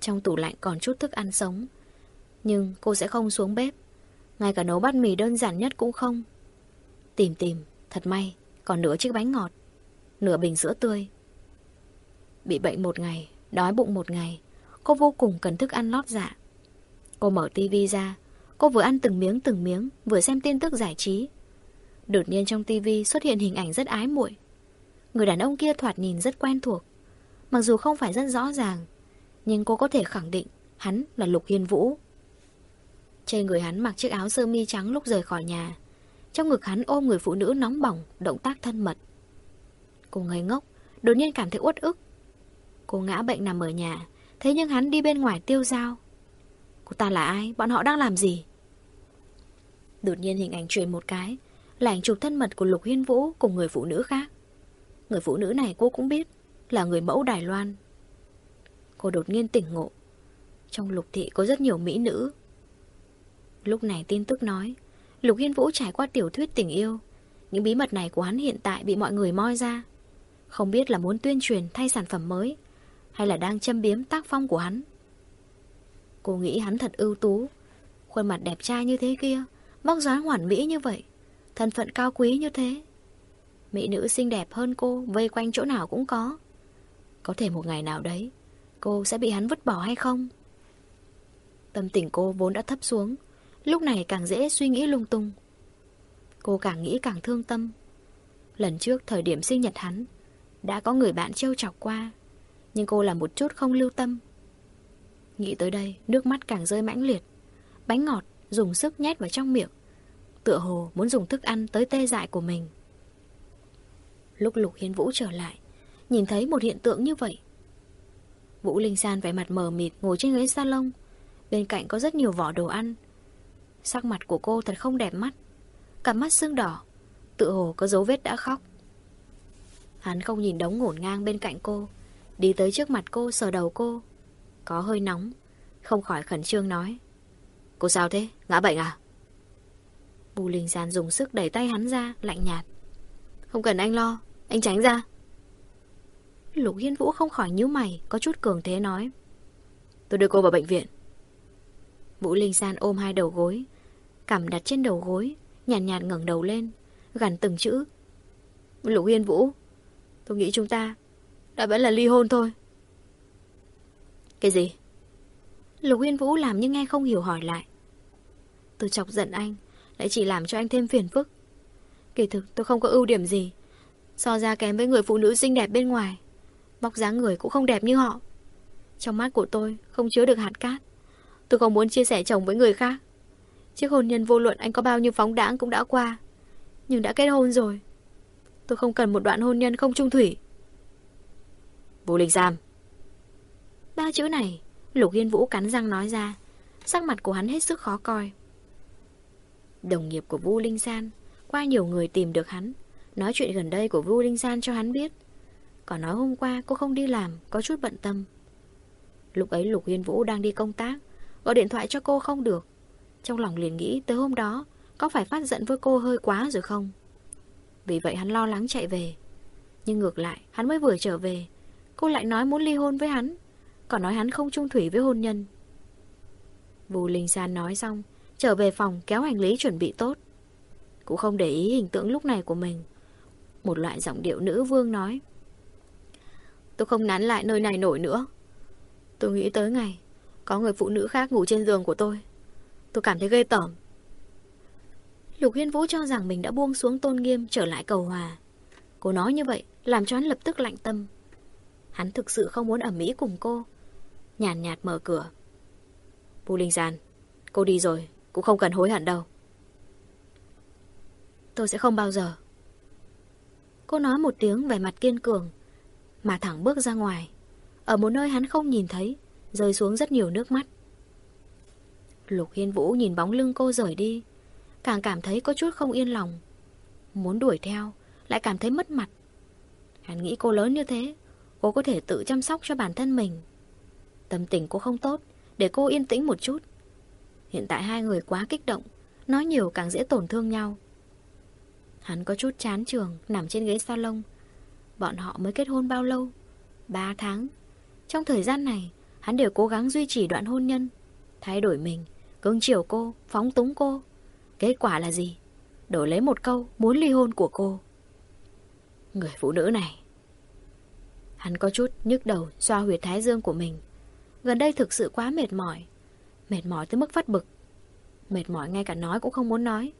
Trong tủ lạnh còn chút thức ăn sống, nhưng cô sẽ không xuống bếp. Ngay cả nấu bát mì đơn giản nhất cũng không. Tìm tìm Thật may Còn nửa chiếc bánh ngọt Nửa bình sữa tươi. Bị bệnh một ngày Đói bụng một ngày Cô vô cùng cần thức ăn lót dạ. Cô mở tivi ra Cô vừa ăn từng miếng từng miếng Vừa xem tin tức giải trí. Đột nhiên trong tivi xuất hiện hình ảnh rất ái muội. Người đàn ông kia thoạt nhìn rất quen thuộc. Mặc dù không phải rất rõ ràng, Nhưng cô có thể khẳng định Hắn là Lục Hiên Vũ. Trên người hắn mặc chiếc áo sơ mi trắng lúc rời khỏi nhà. Trong ngực hắn ôm người phụ nữ nóng bỏng, Động tác thân mật. Cô ngây ngốc, Đột nhiên cảm thấy uất ức. Cô ngã bệnh nằm ở nhà, Thế nhưng hắn đi bên ngoài tiêu dao. Cô ta là ai? Bọn họ đang làm gì? Đột nhiên hình ảnh truyền một cái, Là ảnh chụp thân mật của Lục Hiên Vũ Cùng người phụ nữ khác. Người phụ nữ này cô cũng biết. Là người mẫu Đài Loan Cô đột nhiên tỉnh ngộ Trong lục thị có rất nhiều mỹ nữ Lúc này tin tức nói Lục Hiên Vũ trải qua tiểu thuyết tình yêu Những bí mật này của hắn hiện tại bị mọi người moi ra Không biết là muốn tuyên truyền thay sản phẩm mới hay là đang châm biếm tác phong của hắn. Cô nghĩ hắn thật ưu tú, khuôn mặt đẹp trai như thế kia, bóc dáng hoàn mỹ như vậy, thân phận cao quý như thế. Mỹ nữ xinh đẹp hơn cô vây quanh chỗ nào cũng có. Có thể một ngày nào đấy, cô sẽ bị hắn vứt bỏ hay không? Tâm tình cô vốn đã thấp xuống, lúc này càng dễ suy nghĩ lung tung. Cô càng nghĩ càng thương tâm. Lần trước thời điểm sinh nhật hắn, đã có người bạn trêu chọc qua, nhưng cô là một chút không lưu tâm. Nghĩ tới đây, nước mắt càng rơi mãnh liệt. Bánh ngọt dùng sức nhét vào trong miệng, tựa hồ muốn dùng thức ăn tới tê dại của mình. Lúc Lục Hiên Vũ trở lại, nhìn thấy một hiện tượng như vậy. Vũ Linh San vẻ mặt mờ mịt ngồi trên ghế salon, bên cạnh có rất nhiều vỏ đồ ăn. Sắc mặt của cô thật không đẹp mắt, cặp mắt sưng đỏ, tự hồ có dấu vết đã khóc. Hắn không nhìn đống ngổn ngang bên cạnh cô, đi tới trước mặt cô sờ đầu cô. Có hơi nóng, không khỏi khẩn trương nói. Cô sao thế? Ngã bệnh à? Bù Linh San dùng sức đẩy tay hắn ra, lạnh nhạt. Không cần anh lo, anh tránh ra. Lục Hiên Vũ không khỏi nhíu mày, có chút cường thế nói. Tôi đưa cô vào bệnh viện. Vũ Linh San ôm hai đầu gối, cằm đặt trên đầu gối, nhàn nhạt, nhạt ngẩng đầu lên, gằn từng chữ. Lục Hiên Vũ, tôi nghĩ chúng ta đã vẫn là ly hôn thôi. Cái gì? Lục Hiên Vũ làm như nghe không hiểu hỏi lại. Tôi chọc giận anh, lại chỉ làm cho anh thêm phiền phức. Kỳ thực tôi không có ưu điểm gì, so ra kém với người phụ nữ xinh đẹp bên ngoài. Bóc dáng người cũng không đẹp như họ. Trong mắt của tôi không chứa được hạt cát. Tôi không muốn chia sẻ chồng với người khác. Chiếc hôn nhân vô luận anh có bao nhiêu phóng đãng cũng đã qua. Nhưng đã kết hôn rồi. Tôi không cần một đoạn hôn nhân không trung thủy. Vũ Linh Giam. Ba chữ này, Lục Hiên Vũ cắn răng nói ra. Sắc mặt của hắn hết sức khó coi. Đồng nghiệp của Vu Linh San, qua nhiều người tìm được hắn, nói chuyện gần đây của Vu Linh San cho hắn biết. Còn nói hôm qua cô không đi làm, có chút bận tâm. Lúc ấy Lục Hiên Vũ đang đi công tác, gọi điện thoại cho cô không được. Trong lòng liền nghĩ tới hôm đó, có phải phát giận với cô hơi quá rồi không? Vì vậy hắn lo lắng chạy về. Nhưng ngược lại, hắn mới vừa trở về, cô lại nói muốn ly hôn với hắn, còn nói hắn không trung thủy với hôn nhân. Vu Linh San nói xong, trở về phòng kéo hành lý chuẩn bị tốt. Cũng không để ý hình tượng lúc này của mình. Một loại giọng điệu nữ vương nói. Tôi không nán lại nơi này nổi nữa. Tôi nghĩ tới ngày có người phụ nữ khác ngủ trên giường của tôi. Tôi cảm thấy ghê tởm. Lục Hiên Vũ cho rằng mình đã buông xuống tôn nghiêm trở lại cầu hòa. Cô nói như vậy làm cho hắn lập tức lạnh tâm. Hắn thực sự không muốn ở Mỹ cùng cô. Nhàn nhạt, nhạt mở cửa. bù Linh Giàn, cô đi rồi, cũng không cần hối hận đâu. Tôi sẽ không bao giờ. Cô nói một tiếng vẻ mặt kiên cường, mà thẳng bước ra ngoài. Ở một nơi hắn không nhìn thấy, rơi xuống rất nhiều nước mắt. Lục Hiên Vũ nhìn bóng lưng cô rời đi, càng cảm thấy có chút không yên lòng. Muốn đuổi theo, lại cảm thấy mất mặt. Hắn nghĩ cô lớn như thế, cô có thể tự chăm sóc cho bản thân mình. Tâm tình cô không tốt, để cô yên tĩnh một chút. Hiện tại hai người quá kích động, nói nhiều càng dễ tổn thương nhau. Hắn có chút chán trường, nằm trên ghế salon. Bọn họ mới kết hôn bao lâu? Ba tháng. Trong thời gian này, hắn đều cố gắng duy trì đoạn hôn nhân, thay đổi mình, cưng chiều cô, phóng túng cô. Kết quả là gì? Đổi lấy một câu muốn ly hôn của cô. Người phụ nữ này. Hắn có chút nhức đầu xoa huyệt thái dương của mình. Gần đây thực sự quá mệt mỏi. Mệt mỏi tới mức phát bực. Mệt mỏi ngay cả nói cũng không muốn nói.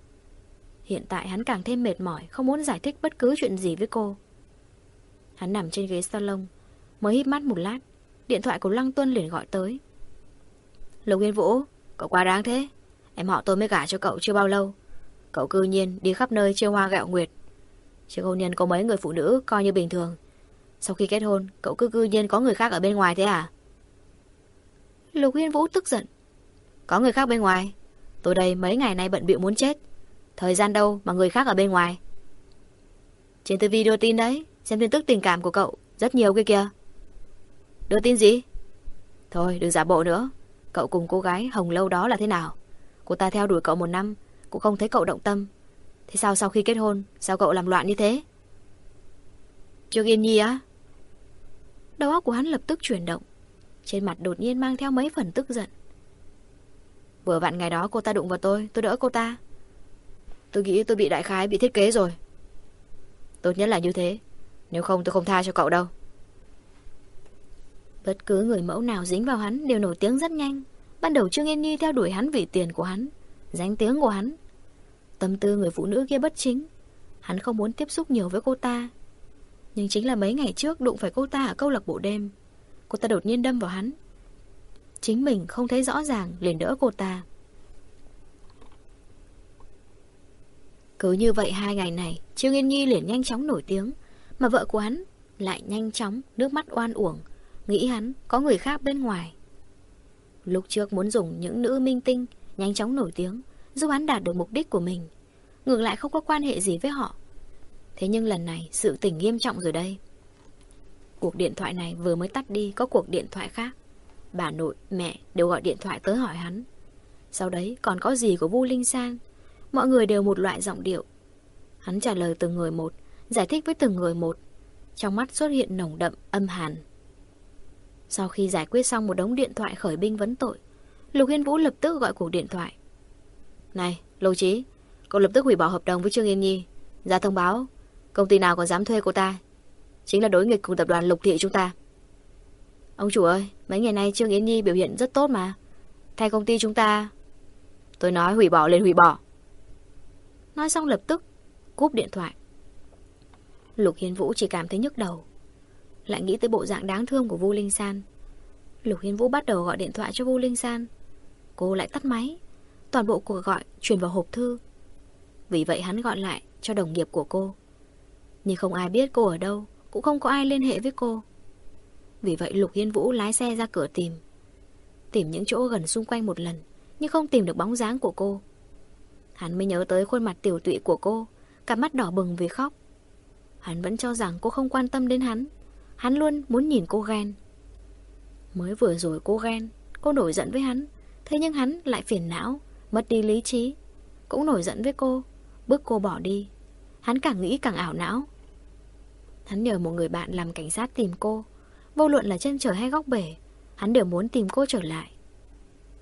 Hiện tại hắn càng thêm mệt mỏi, không muốn giải thích bất cứ chuyện gì với cô. Hắn nằm trên ghế salon, mới hít mắt một lát, điện thoại của Lăng Tuân liền gọi tới. Lục Yên Vũ, cậu quá đáng thế. Em họ tôi mới gả cho cậu chưa bao lâu. Cậu cư nhiên đi khắp nơi chơi hoa gạo nguyệt. Trước hôn nhân có mấy người phụ nữ coi như bình thường. Sau khi kết hôn, cậu cứ cư nhiên có người khác ở bên ngoài thế à? Lục Yên Vũ tức giận. Có người khác bên ngoài. Tôi đây mấy ngày nay bận bịu muốn chết. Thời gian đâu mà người khác ở bên ngoài. Trên TV đưa tin đấy, xem tin tức tình cảm của cậu, rất nhiều cái kìa. Đưa tin gì? Thôi, đừng giả bộ nữa. Cậu cùng cô gái Hồng Lâu đó là thế nào? Cô ta theo đuổi cậu một năm, cũng không thấy cậu động tâm. Thế sao sau khi kết hôn, sao cậu làm loạn như thế? Trương Yên Nhi á? Đầu óc của hắn lập tức chuyển động Trên mặt đột nhiên mang theo mấy phần tức giận Vừa vặn ngày đó cô ta đụng vào tôi Tôi đỡ cô ta Tôi nghĩ tôi bị đại khái bị thiết kế rồi Tốt nhất là như thế nếu không tôi không tha cho cậu đâu. Bất cứ người mẫu nào dính vào hắn Đều nổi tiếng rất nhanh. Ban đầu Trương Yên Nhi theo đuổi hắn vì tiền của hắn, Danh tiếng của hắn. Tâm tư người phụ nữ kia bất chính. Hắn không muốn tiếp xúc nhiều với cô ta. Nhưng chính là mấy ngày trước Đụng phải cô ta ở câu lạc bộ đêm, Cô ta đột nhiên đâm vào hắn. Chính mình không thấy rõ ràng liền đỡ cô ta. Cứ như vậy hai ngày này, Trương Yên Nhi liền nhanh chóng nổi tiếng. Mà vợ của hắn lại nhanh chóng Nước mắt oan uổng Nghĩ hắn có người khác bên ngoài. Lúc trước muốn dùng những nữ minh tinh Nhanh chóng nổi tiếng Giúp hắn đạt được mục đích của mình Ngược lại không có quan hệ gì với họ. Thế nhưng lần này sự tình nghiêm trọng rồi đây. Cuộc điện thoại này vừa mới tắt đi Có cuộc điện thoại khác. Bà nội, mẹ đều gọi điện thoại tới hỏi hắn. Sau đấy còn có gì của Vu Linh Sang? Mọi người đều một loại giọng điệu. Hắn trả lời từng người một Giải thích với từng người một. Trong mắt xuất hiện nồng đậm âm hàn. Sau khi giải quyết xong một đống điện thoại khởi binh vấn tội Lục Hiên Vũ lập tức gọi cuộc điện thoại. Này, Lô Chí Cậu lập tức hủy bỏ hợp đồng với Trương Yên Nhi. Ra thông báo Công ty nào còn dám thuê cô ta? Chính là đối nghịch cùng tập đoàn Lục Thị chúng ta. Ông chủ ơi Mấy ngày nay Trương Yên Nhi biểu hiện rất tốt mà. Thay công ty chúng ta Tôi nói hủy bỏ lên hủy bỏ. Nói xong lập tức Cúp điện thoại. Lục Hiên Vũ chỉ cảm thấy nhức đầu. Lại nghĩ tới bộ dạng đáng thương của Vu Linh San. Lục Hiên Vũ bắt đầu gọi điện thoại cho Vu Linh San. Cô lại tắt máy. Toàn bộ cuộc gọi truyền vào hộp thư. Vì vậy hắn gọi lại cho đồng nghiệp của cô. Nhưng không ai biết cô ở đâu, Cũng không có ai liên hệ với cô. Vì vậy Lục Hiên Vũ lái xe ra cửa tìm. Tìm những chỗ gần xung quanh một lần, Nhưng không tìm được bóng dáng của cô. Hắn mới nhớ tới khuôn mặt tiểu tụy của cô Cả mắt đỏ bừng vì khóc. Hắn vẫn cho rằng cô không quan tâm đến hắn. Hắn luôn muốn nhìn cô ghen. Mới vừa rồi cô ghen, Cô nổi giận với hắn. Thế nhưng hắn lại phiền não, Mất đi lý trí. Cũng nổi giận với cô, Bước cô bỏ đi. Hắn càng nghĩ càng ảo não. Hắn nhờ một người bạn làm cảnh sát tìm cô. Vô luận là chân trời hay góc bể, Hắn đều muốn tìm cô trở lại.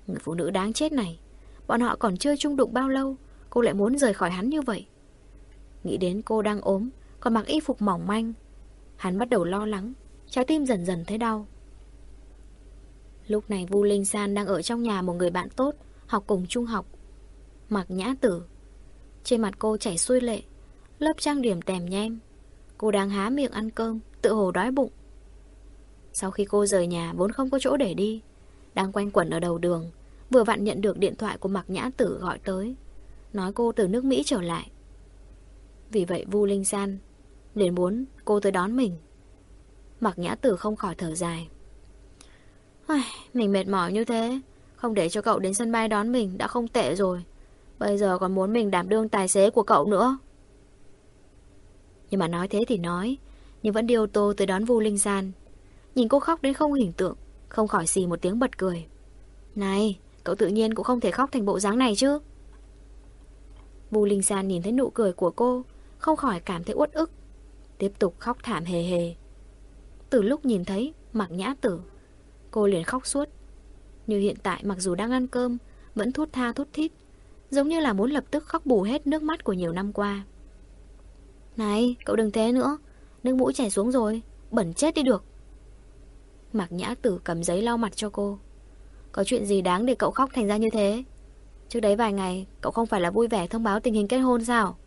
Người phụ nữ đáng chết này, Bọn họ còn chưa chung đụng bao lâu, Cô lại muốn rời khỏi hắn như vậy. Nghĩ đến cô đang ốm còn mặc y phục mỏng manh. Hắn bắt đầu lo lắng. Trái tim dần dần thấy đau. Lúc này Vu Linh San đang ở trong nhà một người bạn tốt, Học cùng trung học. Mặc nhã tử. Trên mặt cô chảy xuôi lệ. Lớp trang điểm tèm nhem. Cô đang há miệng ăn cơm, Tự hồ đói bụng. Sau khi cô rời nhà, vốn không có chỗ để đi. Đang quanh quẩn ở đầu đường, Vừa vặn nhận được điện thoại của Mạc Nhã Tử gọi tới. Nói cô từ nước Mỹ trở lại. Vì vậy Vu Linh San liền muốn cô tới đón mình. Mặc Nhã Tử không khỏi thở dài. Ai, Mình mệt mỏi như thế Không để cho cậu đến sân bay đón mình đã không tệ rồi. Bây giờ còn muốn mình đảm đương tài xế của cậu nữa. Nhưng mà nói thế thì nói Nhưng vẫn đi ô tô tới đón Vu Linh San. Nhìn cô khóc đến không hình tượng Không khỏi xì một tiếng bật cười. Này Cậu tự nhiên cũng không thể khóc thành bộ dáng này chứ. Vu Linh San nhìn thấy nụ cười của cô Không khỏi cảm thấy uất ức. Tiếp tục khóc thảm hề hề. Từ lúc nhìn thấy, mặc nhã tử, Cô liền khóc suốt. Như hiện tại, mặc dù đang ăn cơm, Vẫn thút tha thút thít, Giống như là muốn lập tức khóc bù hết nước mắt của nhiều năm qua. Này, cậu đừng thế nữa, Nước mũi chảy xuống rồi, Bẩn chết đi được. Mạc Nhã Tử cầm giấy lau mặt cho cô. Có chuyện gì đáng để cậu khóc thành ra như thế? Trước đấy vài ngày, Cậu không phải là vui vẻ thông báo tình hình kết hôn sao?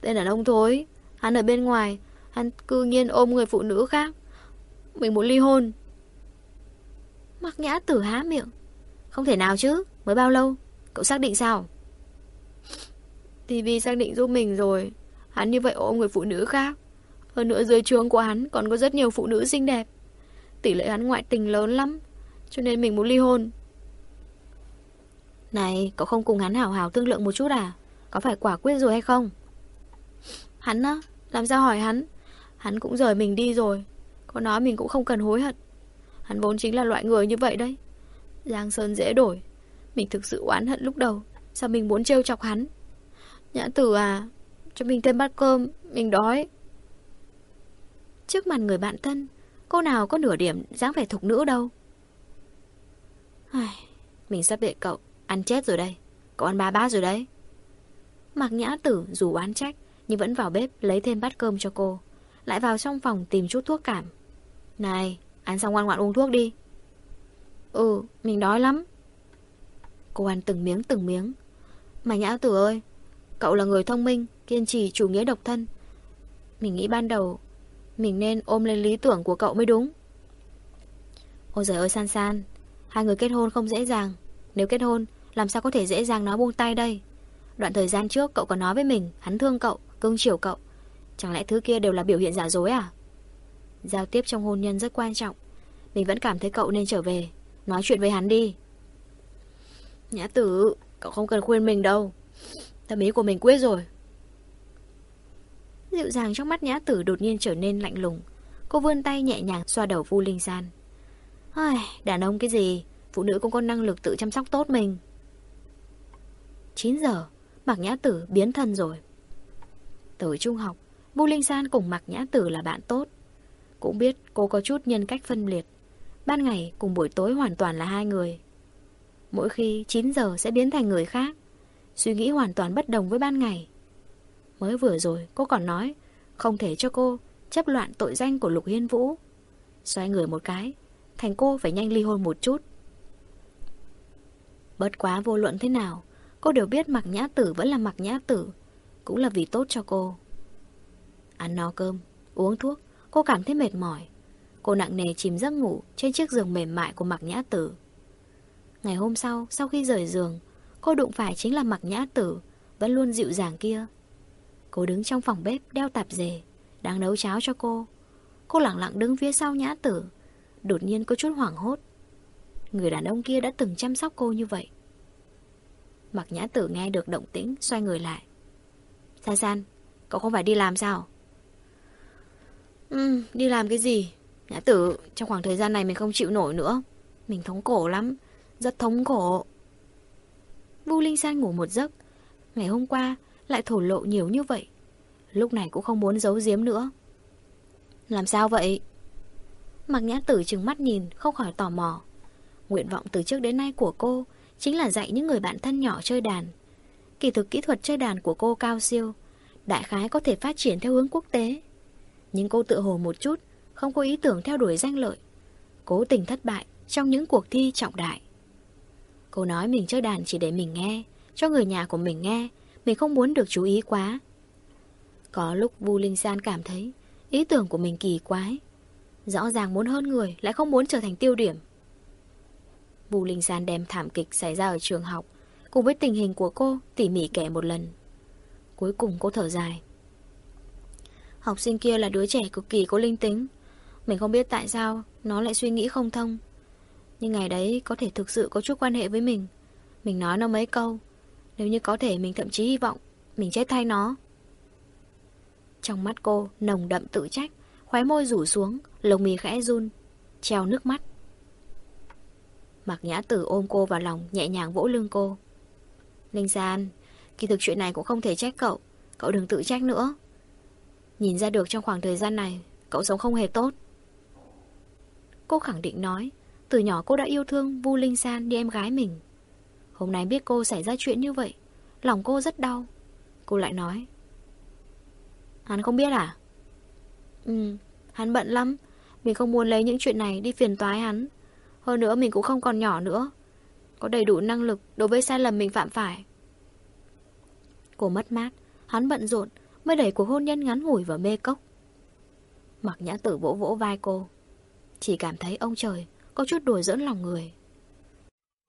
Tên đàn ông thối Hắn ở bên ngoài. Hắn cư nhiên ôm người phụ nữ khác. Mình muốn ly hôn. Mặc nhã tử há miệng. Không thể nào chứ, Mới bao lâu? Cậu xác định sao? TV xác định giúp mình rồi. Hắn như vậy ôm người phụ nữ khác. Hơn nữa dưới trường của hắn Còn có rất nhiều phụ nữ xinh đẹp. Tỷ lệ hắn ngoại tình lớn lắm, cho nên mình muốn ly hôn. Này, cậu không cùng hắn hảo hảo thương lượng một chút à? Có phải quả quyết rồi hay không? Hắn á? Làm sao hỏi hắn? Hắn cũng rời mình đi rồi. Có nói mình cũng không cần hối hận. Hắn vốn chính là loại người như vậy đấy. Giang Sơn dễ đổi. Mình thực sự oán hận lúc đầu. Sao mình muốn trêu chọc hắn? Nhã tử à Cho mình thêm bát cơm Mình đói. Trước mặt người bạn thân, cô nào có nửa điểm dáng vẻ thục nữ đâu. Ai, mình sắp bị cậu ăn chết rồi đây. Cậu ăn ba bát rồi đấy. Mạc Nhã Tử dù oán trách nhưng vẫn vào bếp lấy thêm bát cơm cho cô. Lại vào trong phòng tìm chút thuốc cảm. Này, ăn xong ngoan ngoãn uống thuốc đi. Ừ, mình đói lắm. Cô ăn từng miếng từng miếng. Mà Nhã Tử ơi, cậu là người thông minh, kiên trì chủ nghĩa độc thân. Mình nghĩ ban đầu mình nên ôm lên lý tưởng của cậu mới đúng. Ôi giời ơi San San, hai người kết hôn không dễ dàng. Nếu kết hôn, làm sao có thể dễ dàng nói buông tay đây? Đoạn thời gian trước cậu còn nói với mình, hắn thương cậu, cưng chiều cậu. Chẳng lẽ thứ kia đều là biểu hiện giả dối à? Giao tiếp trong hôn nhân rất quan trọng. Mình vẫn cảm thấy cậu nên trở về, nói chuyện với hắn đi. Nhã tử, cậu không cần khuyên mình đâu. Tâm ý của mình quyết rồi. Dịu dàng trong mắt nhã tử đột nhiên trở nên lạnh lùng. Cô vươn tay nhẹ nhàng xoa đầu Vu Linh San. Ai, đàn ông cái gì, phụ nữ cũng có năng lực tự chăm sóc tốt mình. 9 giờ, Mạc Nhã Tử biến thân rồi tới trung học, Vu Linh San cùng Mạc Nhã Tử là bạn tốt. Cũng biết cô có chút nhân cách phân liệt. Ban ngày cùng buổi tối hoàn toàn là hai người. Mỗi khi 9 giờ sẽ biến thành người khác. Suy nghĩ hoàn toàn bất đồng với ban ngày. Mới vừa rồi cô còn nói Không thể cho cô chấp loạn tội danh của Lục Hiên Vũ Xoay người một cái Thành cô phải nhanh ly hôn một chút Bất quá vô luận thế nào Cô đều biết mặc nhã tử vẫn là mặc nhã tử cũng là vì tốt cho cô. Ăn no cơm, Uống thuốc, Cô cảm thấy mệt mỏi. Cô nặng nề chìm giấc ngủ Trên chiếc giường mềm mại của mặc nhã tử. Ngày hôm sau Sau khi rời giường, Cô đụng phải chính là mặc nhã tử, Vẫn luôn dịu dàng kia. Cô đứng trong phòng bếp đeo tạp dề, Đang nấu cháo cho cô. Cô lặng lặng đứng phía sau nhã tử. Đột nhiên có chút hoảng hốt. Người đàn ông kia đã từng chăm sóc cô như vậy. Mặc nhã tử nghe được động tĩnh, Xoay người lại. San san Cậu không phải đi làm sao Ừ đi làm cái gì Nhã tử trong khoảng thời gian này mình không chịu nổi nữa Mình thống cổ lắm Rất thống khổ Vu Linh San ngủ một giấc Ngày hôm qua lại thổ lộ nhiều như vậy. Lúc này cũng không muốn giấu giếm nữa. Làm sao vậy? Mặc nhã tử trừng mắt nhìn, không khỏi tò mò. Nguyện vọng từ trước đến nay của cô chính là dạy những người bạn thân nhỏ chơi đàn. Kỳ thực kỹ thuật chơi đàn của cô cao siêu, đại khái có thể phát triển theo hướng quốc tế. Nhưng cô tự hồ một chút, không có ý tưởng theo đuổi danh lợi. Cố tình thất bại trong những cuộc thi trọng đại. Cô nói mình chơi đàn chỉ để mình nghe, cho người nhà của mình nghe, mình không muốn được chú ý quá Có lúc Vu Linh San cảm thấy Ý tưởng của mình kỳ quái Rõ ràng muốn hơn người Lại không muốn trở thành tiêu điểm Vu Linh San đem thảm kịch xảy ra ở trường học Cùng với tình hình của cô, Tỉ mỉ kể một lần. Cuối cùng cô thở dài. Học sinh kia là đứa trẻ cực kỳ có linh tính. Mình không biết tại sao Nó lại suy nghĩ không thông. Nhưng ngày đấy có thể thực sự có chút quan hệ với mình. Mình nói nó mấy câu. Nếu như có thể, mình thậm chí hy vọng Mình chết thay nó. Trong mắt cô, nồng đậm tự trách, Khóe môi rủ xuống Lồng mì khẽ run, Treo nước mắt. Mặc nhã tử ôm cô vào lòng, Nhẹ nhàng vỗ lưng cô. Linh San, Kỳ thực chuyện này cũng không thể trách cậu. Cậu đừng tự trách nữa. Nhìn ra được trong khoảng thời gian này, Cậu sống không hề tốt. Cô khẳng định nói, Từ nhỏ cô đã yêu thương Vu Linh San như em gái mình. Hôm nay biết cô xảy ra chuyện như vậy, Lòng cô rất đau. Cô lại nói, Hắn không biết à? Ừ Hắn bận lắm. Mình không muốn lấy những chuyện này đi phiền toái hắn. Hơn nữa mình cũng không còn nhỏ nữa. Có đầy đủ năng lực đối với sai lầm mình phạm phải. Cô mất mát, Hắn bận rộn, Mới đẩy cuộc hôn nhân ngắn ngủi vào mê cốc. Mặc nhã tử vỗ vỗ vai cô, Chỉ cảm thấy ông trời Có chút đùa dẫn lòng người.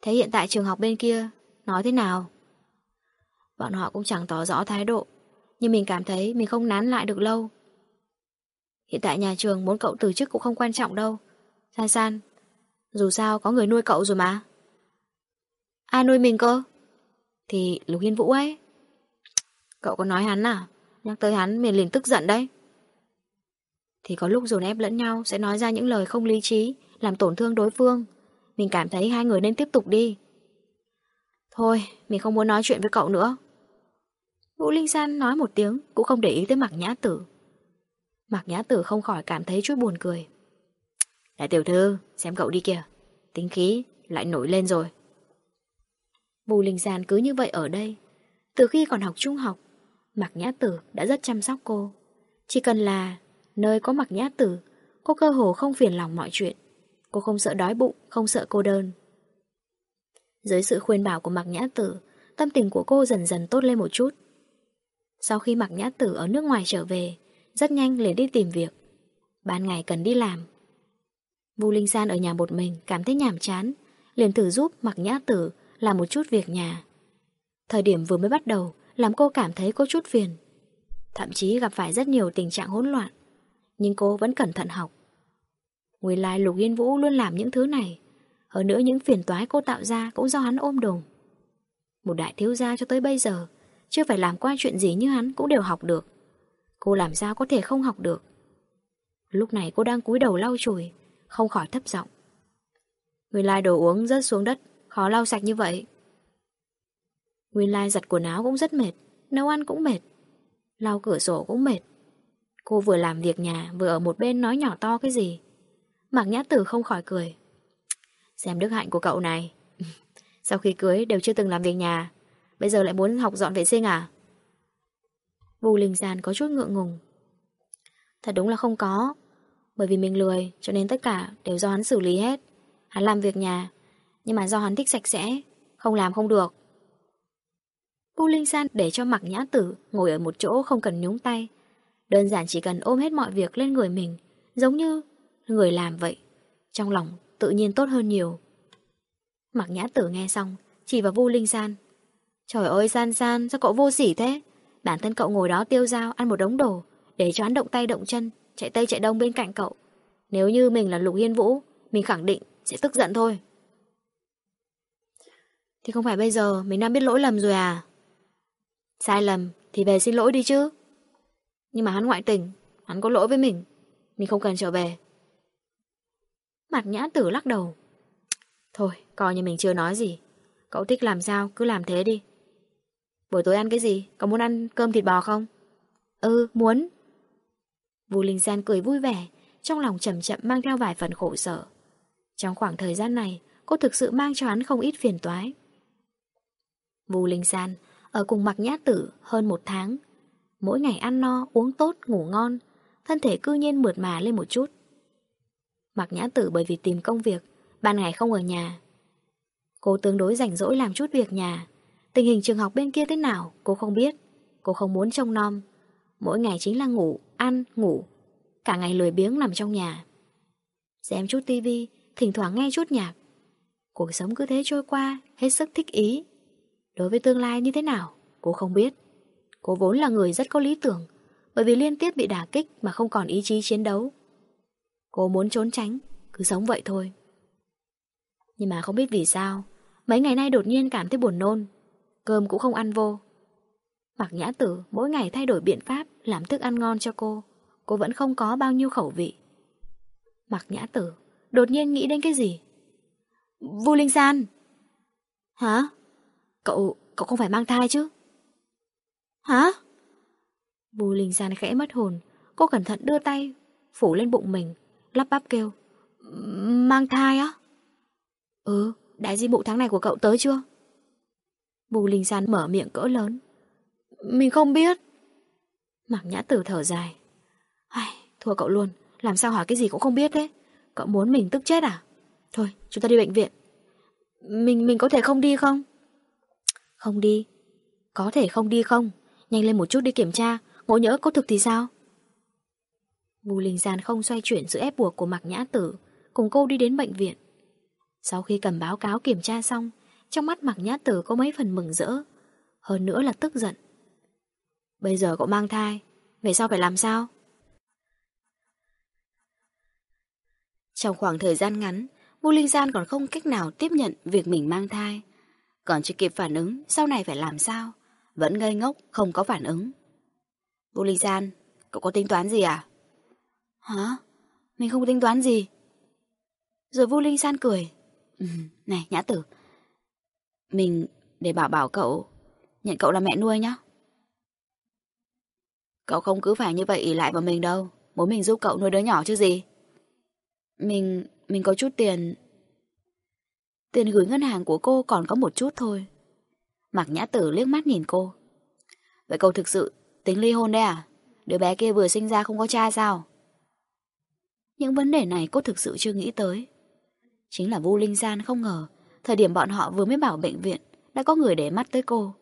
Thế hiện tại trường học bên kia Nói thế nào? Bọn họ cũng chẳng tỏ rõ thái độ, Nhưng mình cảm thấy mình không nán lại được lâu. Hiện tại nhà trường muốn cậu từ chức cũng không quan trọng đâu. San san, Dù sao có người nuôi cậu rồi mà. Ai nuôi mình cơ. Thì Lục Hiên Vũ ấy Cậu có nói hắn à? Nhắc tới hắn mình liền tức giận đấy. Thì có lúc dồn ép lẫn nhau Sẽ nói ra những lời không lý trí Làm tổn thương đối phương. Mình cảm thấy hai người nên tiếp tục đi. Thôi Mình không muốn nói chuyện với cậu nữa. Vũ Linh San nói một tiếng Cũng không để ý tới mặt nhã tử. Mạc Nhã Tử không khỏi cảm thấy chút buồn cười. Đại tiểu thư, xem cậu đi kìa. Tính khí lại nổi lên rồi. Bù Linh Giàn cứ như vậy ở đây. Từ khi còn học trung học, Mạc Nhã Tử đã rất chăm sóc cô. Chỉ cần là nơi có Mạc Nhã Tử, cô cơ hồ không phiền lòng mọi chuyện. Cô không sợ đói bụng, không sợ cô đơn. Dưới sự khuyên bảo của Mạc Nhã Tử, tâm tình của cô dần dần tốt lên một chút. Sau khi Mạc Nhã Tử ở nước ngoài trở về, rất nhanh liền đi tìm việc. Ban ngày cần đi làm. Vu Linh San ở nhà một mình, cảm thấy nhàm chán, liền thử giúp Mạc Nhã Tử làm một chút việc nhà. Thời điểm vừa mới bắt đầu, làm cô cảm thấy có chút phiền. Thậm chí gặp phải rất nhiều tình trạng hỗn loạn. Nhưng cô vẫn cẩn thận học. Nguyên lai Lục Yên Vũ luôn làm những thứ này. Hơn nữa những phiền toái cô tạo ra cũng do hắn ôm đồm. Một đại thiếu gia cho tới bây giờ, chưa phải làm qua chuyện gì như hắn cũng đều học được. Cô làm sao có thể không học được. Lúc này cô đang cúi đầu lau chùi, không khỏi thấp giọng. Nguyên lai đồ uống rớt xuống đất, khó lau sạch như vậy. Nguyên lai giặt quần áo cũng rất mệt, nấu ăn cũng mệt, lau cửa sổ cũng mệt. Cô vừa làm việc nhà vừa ở một bên nói nhỏ to cái gì. Mạc Nhã Tử không khỏi cười. Xem đức hạnh của cậu này. [laughs] Sau khi cưới đều chưa từng làm việc nhà, bây giờ lại muốn học dọn vệ sinh à? Vù Linh Giàn có chút ngượng ngùng. Thật đúng là không có, bởi vì mình lười cho nên tất cả đều do hắn xử lý hết. Hắn làm việc nhà, nhưng mà do hắn thích sạch sẽ, không làm không được. Vu Linh San để cho mặc nhã tử ngồi ở một chỗ không cần nhúng tay. Đơn giản chỉ cần ôm hết mọi việc lên người mình, giống như người làm vậy. Trong lòng tự nhiên tốt hơn nhiều. Mặc nhã tử nghe xong, chỉ vào Vu Linh San. Trời ơi San San, sao cậu vô sỉ thế? Bản thân cậu ngồi đó tiêu dao ăn một đống đồ, để cho hắn động tay động chân, chạy tây chạy đông bên cạnh cậu. Nếu như mình là Lục Hiên Vũ, mình khẳng định sẽ tức giận thôi. Thì không phải bây giờ mình đã biết lỗi lầm rồi à? Sai lầm thì về xin lỗi đi chứ. Nhưng mà hắn ngoại tình, hắn có lỗi với mình, mình không cần trở về. Mặt nhã tử lắc đầu. Thôi, coi như mình chưa nói gì. Cậu thích làm sao, cứ làm thế đi. Buổi tối ăn cái gì? Có muốn ăn cơm thịt bò không? Ừ, muốn. Vũ Linh Gian cười vui vẻ, trong lòng chậm chậm mang theo vài phần khổ sở. Trong khoảng thời gian này, cô thực sự mang cho hắn không ít phiền toái. Vu Linh San ở cùng mặc nhã tử hơn một tháng. Mỗi ngày ăn no, uống tốt, ngủ ngon, thân thể cư nhiên mượt mà lên một chút. Mặc nhã tử bởi vì tìm công việc, ban ngày không ở nhà. Cô tương đối rảnh rỗi làm chút việc nhà. Tình hình trường học bên kia thế nào, cô không biết. Cô không muốn trông nom. Mỗi ngày chính là ngủ, ăn, ngủ. Cả ngày lười biếng nằm trong nhà. Xem chút tivi, thỉnh thoảng nghe chút nhạc. Cuộc sống cứ thế trôi qua, hết sức thích ý. Đối với tương lai như thế nào, cô không biết. Cô vốn là người rất có lý tưởng, bởi vì liên tiếp bị đả kích mà không còn ý chí chiến đấu. Cô muốn trốn tránh, cứ sống vậy thôi. Nhưng mà không biết vì sao, mấy ngày nay đột nhiên cảm thấy buồn nôn, cơm cũng không ăn vô. mặc Nhã Tử mỗi ngày thay đổi biện pháp làm thức ăn ngon cho cô, cô vẫn không có bao nhiêu khẩu vị. mặc Nhã Tử đột nhiên nghĩ đến cái gì? Vu Linh San! Hả? Cậu, cậu không phải mang thai chứ? Hả? Bùi Linh giàn khẽ mất hồn, cô cẩn thận đưa tay, phủ lên bụng mình, lắp bắp kêu. Mang thai á? Ừ, đại di bộ tháng này của cậu tới chưa? Bù Linh giàn mở miệng cỡ lớn. Mình không biết. Mạc Nhã Tử thở dài. Ai, thua cậu luôn, làm sao hỏi cái gì cũng không biết thế. Cậu muốn mình tức chết à? Thôi, chúng ta đi bệnh viện. Mình mình có thể không đi không? Không đi. Có thể không đi không? Nhanh lên một chút đi kiểm tra, ngộ nhỡ có thực thì sao? Bù Linh Giàn không xoay chuyển sự ép buộc của Mạc Nhã Tử, cùng cô đi đến bệnh viện. Sau khi cầm báo cáo kiểm tra xong, trong mắt Mạc Nhã Tử có mấy phần mừng rỡ, hơn nữa là tức giận. Bây giờ cậu mang thai, về sau phải làm sao? Trong khoảng thời gian ngắn, Bù Linh Gian còn không cách nào tiếp nhận việc mình mang thai. Còn chưa kịp phản ứng, sau này phải làm sao? Vẫn ngây ngốc, không có phản ứng. Vu Linh Gian, cậu có tính toán gì à? Hả? Mình không có tính toán gì. Rồi Vu Linh San cười. Ừ, này, Nhã Tử. Mình để bảo bảo cậu, nhận cậu là mẹ nuôi nhá. Cậu không cứ phải như vậy ỉ lại vào mình đâu. muốn mình giúp cậu nuôi đứa nhỏ chứ gì. Mình, mình có chút tiền. Tiền gửi ngân hàng của cô còn có một chút thôi. Mạc Nhã Tử liếc mắt nhìn cô. Vậy cậu thực sự tính ly hôn đấy à? Đứa bé kia vừa sinh ra không có cha sao? Những vấn đề này cô thực sự chưa nghĩ tới. Chính là Vu Linh Gian không ngờ, thời điểm bọn họ vừa mới bảo bệnh viện, đã có người để mắt tới cô.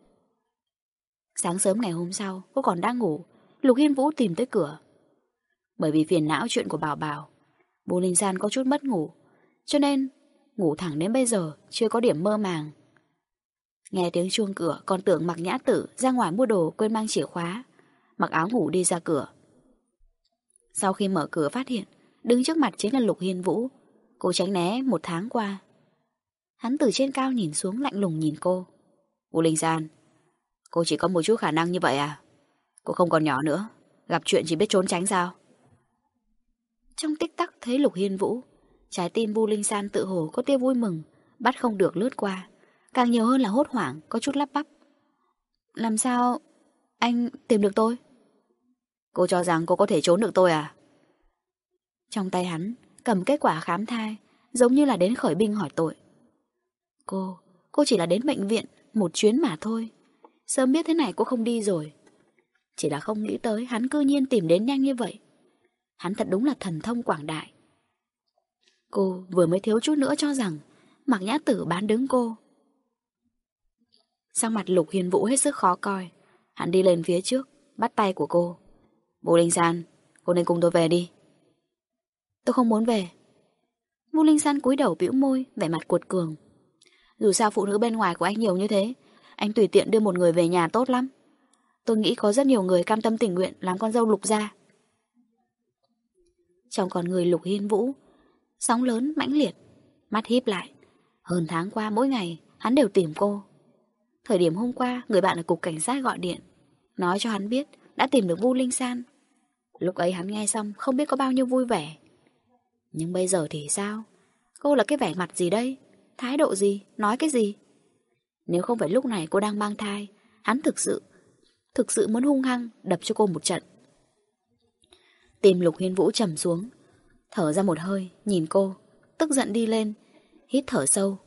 Sáng sớm ngày hôm sau, cô còn đang ngủ, Lục Hiên Vũ tìm tới cửa. Bởi vì phiền não chuyện của Bảo Bảo, Vu Linh Gian có chút mất ngủ, cho nên ngủ thẳng đến bây giờ chưa có điểm mơ màng. Nghe tiếng chuông cửa còn tưởng mặc nhã tử ra ngoài mua đồ quên mang chìa khóa, mặc áo ngủ đi ra cửa. Sau khi mở cửa phát hiện, đứng trước mặt chính là Lục Hiên Vũ, cô tránh né một tháng qua. Hắn từ trên cao nhìn xuống lạnh lùng nhìn cô. Vũ Linh Gian, cô chỉ có một chút khả năng như vậy à? Cô không còn nhỏ nữa, gặp chuyện chỉ biết trốn tránh sao? Trong tích tắc thấy Lục Hiên Vũ, trái tim Vu Linh San tự hồ có tia vui mừng, bắt không được lướt qua. Càng nhiều hơn là hốt hoảng, có chút lắp bắp. Làm sao anh tìm được tôi? Cô cho rằng cô có thể trốn được tôi à? Trong tay hắn, cầm kết quả khám thai, giống như là đến khởi binh hỏi tội. Cô, cô chỉ là đến bệnh viện một chuyến mà thôi. Sớm biết thế này cô không đi rồi. Chỉ là không nghĩ tới hắn cư nhiên tìm đến nhanh như vậy. Hắn thật đúng là thần thông quảng đại. Cô vừa mới thiếu chút nữa cho rằng Mạc Nhã Tử bán đứng cô. Sang mặt Lục Hiền Vũ hết sức khó coi. Hắn đi lên phía trước, bắt tay của cô. Vũ Linh San, cô nên cùng tôi về đi. Tôi không muốn về. Vũ Linh San cúi đầu bĩu môi, vẻ mặt cuột cường. Dù sao phụ nữ bên ngoài của anh nhiều như thế, anh tùy tiện đưa một người về nhà tốt lắm. Tôi nghĩ có rất nhiều người cam tâm tình nguyện làm con dâu lục gia. Trong con người lục hiên vũ, sóng lớn mãnh liệt, mắt híp lại. Hơn tháng qua mỗi ngày, hắn đều tìm cô. Thời điểm hôm qua, người bạn ở cục cảnh sát gọi điện, nói cho hắn biết đã tìm được Vu Linh San. Lúc ấy hắn nghe xong không biết có bao nhiêu vui vẻ. Nhưng bây giờ thì sao? Cô là cái vẻ mặt gì đây? Thái độ gì? Nói cái gì? Nếu không phải lúc này cô đang mang thai, hắn thực sự, thực sự muốn hung hăng đập cho cô một trận. Tìm Lục Hiên Vũ trầm xuống, thở ra một hơi, nhìn cô, tức giận đi lên, hít thở sâu.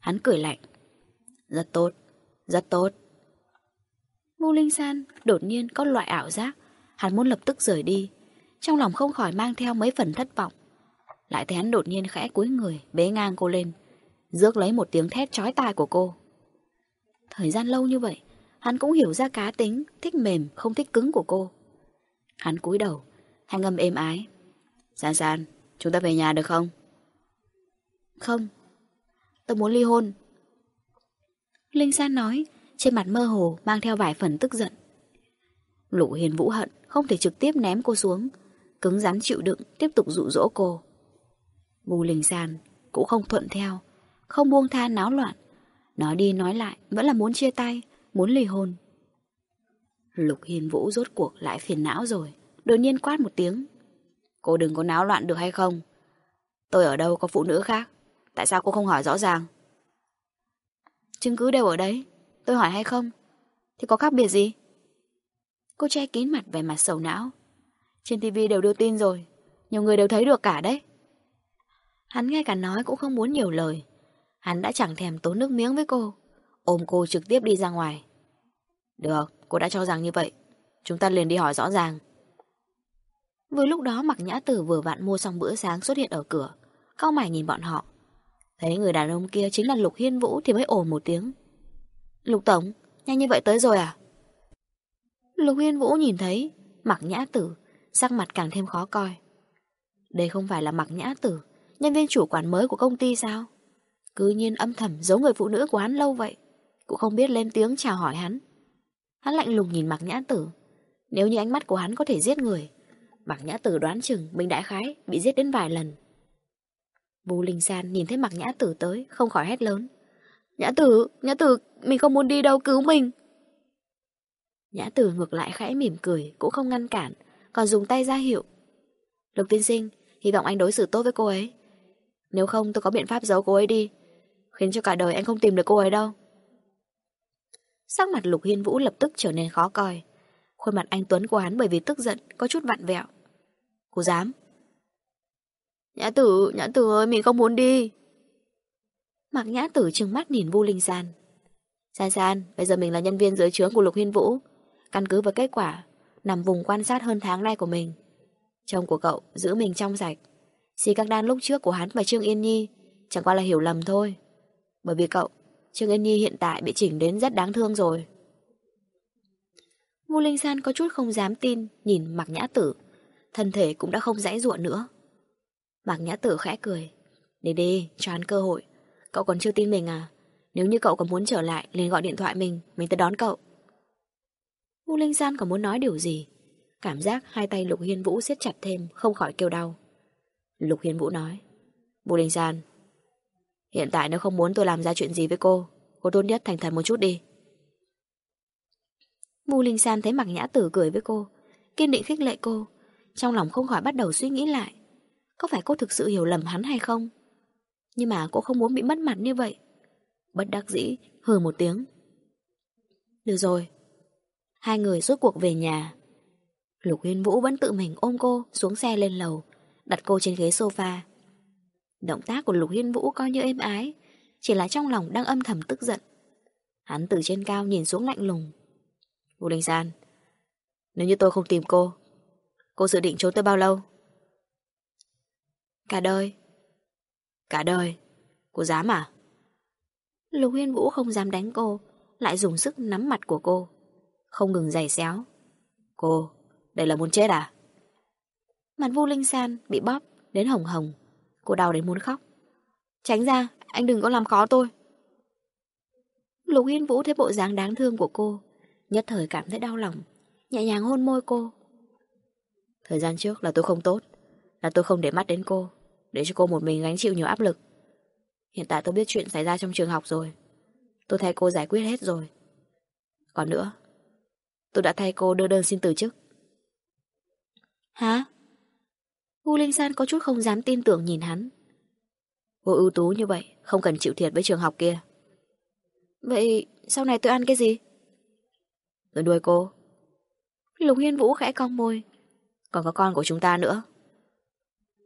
Hắn cười lạnh. Rất tốt, rất tốt. Ngô Linh San đột nhiên có loại ảo giác, hắn muốn lập tức rời đi, trong lòng không khỏi mang theo mấy phần thất vọng. Lại thấy hắn đột nhiên khẽ cúi người, bế ngang cô lên, rước lấy một tiếng thét chói tai của cô. Thời gian lâu như vậy, hắn cũng hiểu ra cá tính, thích mềm, không thích cứng của cô. Hắn cúi đầu, thanh âm êm ái. San San, chúng ta về nhà được không? Không, tôi muốn ly hôn. Linh San nói, trên mặt mơ hồ mang theo vài phần tức giận. Lũ hiền vũ hận, không thể trực tiếp ném cô xuống, cứng rắn chịu đựng, tiếp tục dụ dỗ cô. Bù Linh San cũng không thuận theo, không buông tha náo loạn. Nói đi nói lại, vẫn là muốn chia tay, muốn ly hôn. Lục Hiền Vũ rốt cuộc lại phiền não rồi, đột nhiên quát một tiếng. Cô đừng có náo loạn được hay không? Tôi ở đâu có phụ nữ khác, tại sao cô không hỏi rõ ràng? Chứng cứ đều ở đấy, tôi hỏi hay không? Thì có khác biệt gì? Cô che kín mặt về mặt sầu não. Trên tivi đều đưa tin rồi, nhiều người đều thấy được cả đấy. Hắn ngay cả nói cũng không muốn nhiều lời. Hắn đã chẳng thèm tốn nước miếng với cô. Ôm cô trực tiếp đi ra ngoài. Được, cô đã cho rằng như vậy. Chúng ta liền đi hỏi rõ ràng. Vừa lúc đó mặc nhã tử vừa vặn mua xong bữa sáng xuất hiện ở cửa. Cao mày nhìn bọn họ. Thấy người đàn ông kia chính là Lục Hiên Vũ thì mới ồn một tiếng. Lục Tổng, nhanh như vậy tới rồi à? Lục Hiên Vũ nhìn thấy mặc nhã tử, sắc mặt càng thêm khó coi. Đây không phải là mặc nhã tử, nhân viên chủ quản mới của công ty sao? Cứ nhiên âm thầm giấu người phụ nữ của hắn lâu vậy, cũng không biết lên tiếng chào hỏi hắn. Hắn lạnh lùng nhìn mặc nhã tử. Nếu như ánh mắt của hắn có thể giết người, mặc nhã tử đoán chừng mình đại khái bị giết đến vài lần. Vũ Linh San nhìn thấy mặc nhã tử tới, không khỏi hét lớn. Nhã tử, nhã tử, mình không muốn đi đâu, cứu mình. Nhã tử ngược lại khẽ mỉm cười, cũng không ngăn cản, còn dùng tay ra hiệu. Lục tiên sinh, hy vọng anh đối xử tốt với cô ấy. Nếu không tôi có biện pháp giấu cô ấy đi, khiến cho cả đời anh không tìm được cô ấy đâu. Sắc mặt Lục Hiên Vũ lập tức trở nên khó coi. Khuôn mặt anh Tuấn của hắn bởi vì tức giận có chút vặn vẹo. Cô dám. Nhã tử, nhã tử ơi, mình không muốn đi. Mạc nhã tử trừng mắt nhìn Vu Linh San. San San, bây giờ mình là nhân viên dưới trướng của Lục Hiên Vũ. Căn cứ vào kết quả, nằm vùng quan sát hơn tháng nay của mình. Chồng của cậu giữ mình trong sạch. Xì các đan lúc trước của hắn và Trương Yên Nhi chẳng qua là hiểu lầm thôi. Bởi vì cậu, Trương Yên Nhi hiện tại bị chỉnh đến rất đáng thương rồi. Vu Linh San có chút không dám tin nhìn Mạc Nhã Tử. Thân thể cũng đã không dãy ruộng nữa. Mạc Nhã Tử khẽ cười. Đi đi, cho hắn cơ hội. Cậu còn chưa tin mình à? Nếu như cậu còn muốn trở lại, liền gọi điện thoại mình, mình tới đón cậu. Vu Linh San còn muốn nói điều gì? Cảm giác hai tay Lục Hiên Vũ siết chặt thêm, không khỏi kêu đau. Lục Hiên Vũ nói. Vu Linh San, hiện tại nếu không muốn tôi làm ra chuyện gì với cô, cô tốt nhất thành thật một chút đi. Mù Linh San thấy mặc Nhã Tử cười với cô, kiên định khích lệ cô, trong lòng không khỏi bắt đầu suy nghĩ lại. Có phải cô thực sự hiểu lầm hắn hay không? Nhưng mà cô không muốn bị mất mặt như vậy. Bất đắc dĩ, hừ một tiếng. Được rồi. Hai người rốt cuộc về nhà. Lục Huyên Vũ vẫn tự mình ôm cô xuống xe lên lầu, đặt cô trên ghế sofa. Động tác của Lục Hiên Vũ coi như êm ái, chỉ là trong lòng đang âm thầm tức giận. Hắn từ trên cao nhìn xuống lạnh lùng. Vũ Linh San, nếu như tôi không tìm cô, cô dự định trốn tôi bao lâu? Cả đời. Cả đời? Cô dám à? Lục Huyên Vũ không dám đánh cô, lại dùng sức nắm mặt của cô, không ngừng giày xéo. Cô, đây là muốn chết à? Mặt Vu Linh San bị bóp đến hồng hồng, cô đau đến muốn khóc. Tránh ra, anh đừng có làm khó tôi. Lục Huyên Vũ thấy bộ dáng đáng thương của cô, nhất thời cảm thấy đau lòng, nhẹ nhàng hôn môi cô. Thời gian trước là tôi không tốt, là tôi không để mắt đến cô, để cho cô một mình gánh chịu nhiều áp lực. Hiện tại tôi biết chuyện xảy ra trong trường học rồi. Tôi thay cô giải quyết hết rồi. Còn nữa, tôi đã thay cô đưa đơn xin từ chức. Hả? Vu Linh San có chút không dám tin tưởng nhìn hắn. Cô ưu tú như vậy, không cần chịu thiệt với trường học kia. Vậy sau này tôi ăn cái gì? Tôi nuôi cô. Lục Hiên Vũ khẽ cong môi. Còn có con của chúng ta nữa.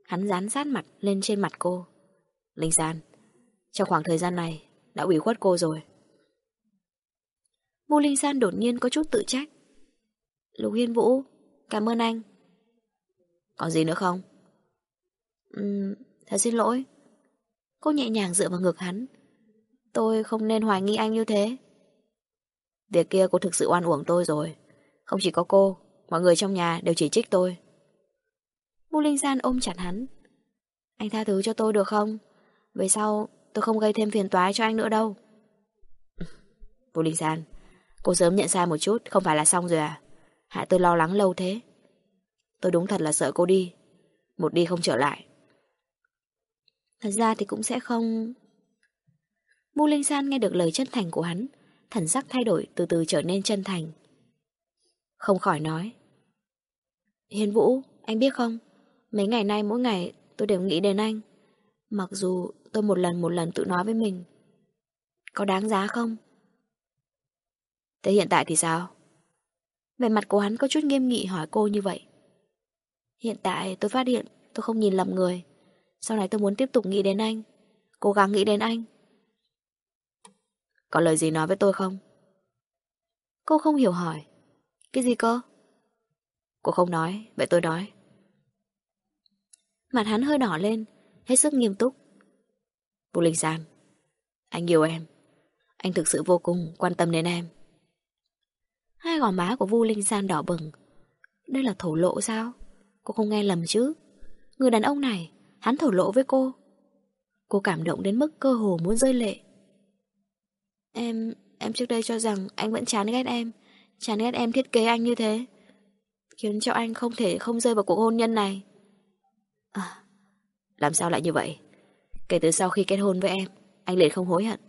Hắn dán sát mặt lên trên mặt cô. Linh San, trong khoảng thời gian này đã ủy khuất cô rồi. Vu Linh San đột nhiên có chút tự trách. Lục Hiên Vũ, cảm ơn anh. Còn gì nữa không? Ừm, thật xin lỗi. Cô nhẹ nhàng dựa vào ngực hắn. Tôi không nên hoài nghi anh như thế. Việc kia cô thực sự oan uổng tôi rồi. Không chỉ có cô, mọi người trong nhà đều chỉ trích tôi. Vu Linh San ôm chặt hắn. Anh tha thứ cho tôi được không? Về sau tôi không gây thêm phiền toái cho anh nữa đâu. [laughs] Vu Linh San, cô sớm nhận sai một chút, không phải là xong rồi à? Hại tôi lo lắng lâu thế. Tôi đúng thật là sợ cô đi. Một đi không trở lại. Thật ra thì cũng sẽ không... Vu Linh San nghe được lời chân thành của hắn, thần sắc thay đổi từ từ trở nên chân thành. Không khỏi nói. Hiền Vũ, anh biết không? Mấy ngày nay mỗi ngày tôi đều nghĩ đến anh. Mặc dù tôi một lần một lần tự nói với mình. Có đáng giá không? Thế hiện tại thì sao? Về mặt của hắn có chút nghiêm nghị hỏi cô như vậy. Hiện tại tôi phát hiện tôi không nhìn lầm người. Sau này tôi muốn tiếp tục nghĩ đến anh. Cố gắng nghĩ đến anh. Có lời gì nói với tôi không? Cô không hiểu hỏi. Cái gì cơ? Cô không nói, vậy tôi nói. Mặt hắn hơi đỏ lên, hết sức nghiêm túc. Vũ Linh San, anh yêu em. Anh thực sự vô cùng quan tâm đến em. Hai gò má của Vu Linh San đỏ bừng. Đây là thổ lộ sao? Cô không nghe lầm chứ? Người đàn ông này, hắn thổ lộ với cô. Cô cảm động đến mức cơ hồ muốn rơi lệ. Em, em trước đây cho rằng anh vẫn chán ghét em. Chán ghét em thiết kế anh như thế. Khiến cho anh không thể không rơi vào cuộc hôn nhân này. À, làm sao lại như vậy? Kể từ sau khi kết hôn với em, anh liền không hối hận.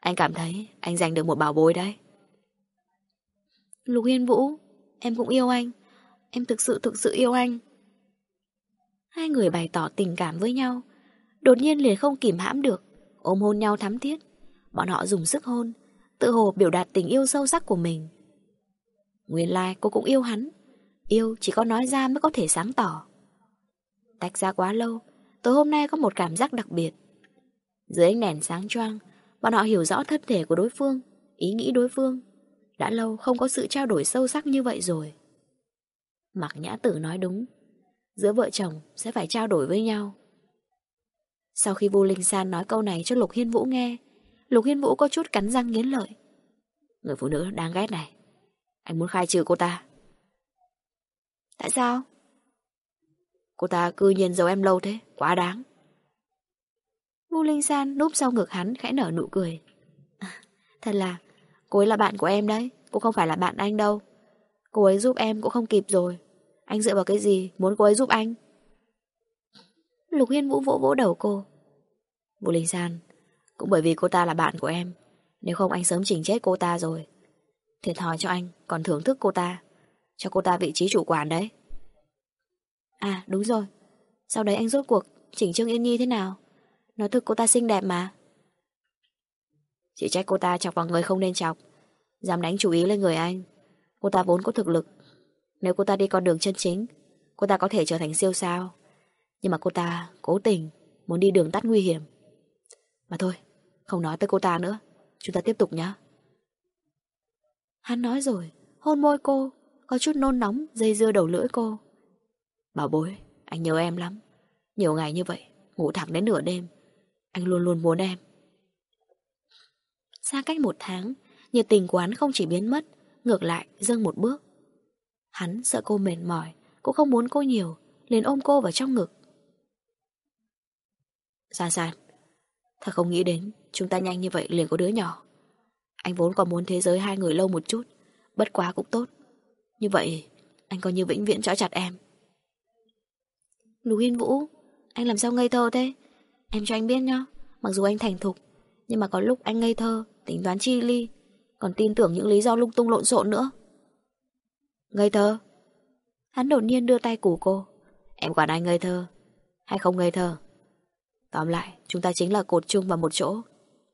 Anh cảm thấy anh giành được một bảo bối đấy. Lục Hiên Vũ, em cũng yêu anh. Em thực sự thực sự yêu anh. Hai người bày tỏ tình cảm với nhau. Đột nhiên liền không kìm hãm được, ôm hôn nhau thắm thiết. Bọn họ dùng sức hôn, tự hồ biểu đạt tình yêu sâu sắc của mình. Nguyên lai like, cô cũng yêu hắn. Yêu chỉ có nói ra mới có thể sáng tỏ. Tách ra quá lâu, tối hôm nay có một cảm giác đặc biệt. Dưới ánh đèn sáng choang, bọn họ hiểu rõ thân thể của đối phương, ý nghĩ đối phương. Đã lâu không có sự trao đổi sâu sắc như vậy rồi. Mạc Nhã Tử nói đúng, giữa vợ chồng sẽ phải trao đổi với nhau. Sau khi Vu Linh San nói câu này cho Lục Hiên Vũ nghe, Lục Hiên Vũ có chút cắn răng nghiến lợi. Người phụ nữ đáng ghét này, anh muốn khai trừ cô ta. Tại sao? Cô ta cư nhiên giấu em lâu thế, quá đáng. Vu Linh San núp sau ngực hắn khẽ nở nụ cười. À, [laughs] thật là, cô ấy là bạn của em đấy, cô không phải là bạn anh đâu. Cô ấy giúp em cũng không kịp rồi. Anh dựa vào cái gì muốn cô ấy giúp anh? Lục Hiên Vũ vỗ vỗ đầu cô. Vũ Linh San, cũng bởi vì cô ta là bạn của em. Nếu không anh sớm chỉnh chết cô ta rồi. Thiệt thòi cho anh, còn thưởng thức cô ta. Cho cô ta vị trí chủ quản đấy. À đúng rồi. Sau đấy anh rốt cuộc chỉnh Trương Yên Nhi thế nào? Nói thực cô ta xinh đẹp mà. Chỉ trách cô ta chọc vào người không nên chọc. Dám đánh chủ ý lên người anh. Cô ta vốn có thực lực. Nếu cô ta đi con đường chân chính, cô ta có thể trở thành siêu sao. Nhưng mà cô ta cố tình muốn đi đường tắt nguy hiểm. Mà thôi, không nói tới cô ta nữa. Chúng ta tiếp tục nhé. Hắn nói rồi, hôn môi cô, có chút nôn nóng, dây dưa đầu lưỡi cô. Bảo bối, anh nhớ em lắm. Nhiều ngày như vậy, ngủ thẳng đến nửa đêm. Anh luôn luôn muốn em. Xa cách một tháng, nhiệt tình của hắn không chỉ biến mất, ngược lại dâng một bước. Hắn sợ cô mệt mỏi, cũng không muốn cô nhiều, liền ôm cô vào trong ngực. San san, thật không nghĩ đến chúng ta nhanh như vậy liền có đứa nhỏ. Anh vốn còn muốn thế giới hai người lâu một chút, bất quá cũng tốt. Như vậy, anh coi như vĩnh viễn trói chặt em. Lục Hiên Vũ, anh làm sao ngây thơ thế? Em cho anh biết nhá, mặc dù anh thành thục, nhưng mà có lúc anh ngây thơ, tính toán chi ly, còn tin tưởng những lý do lung tung lộn xộn nữa. Ngây thơ? Hắn đột nhiên đưa tay củ cô. Em quản anh ngây thơ, hay không ngây thơ? Tóm lại, chúng ta chính là cột chung vào một chỗ,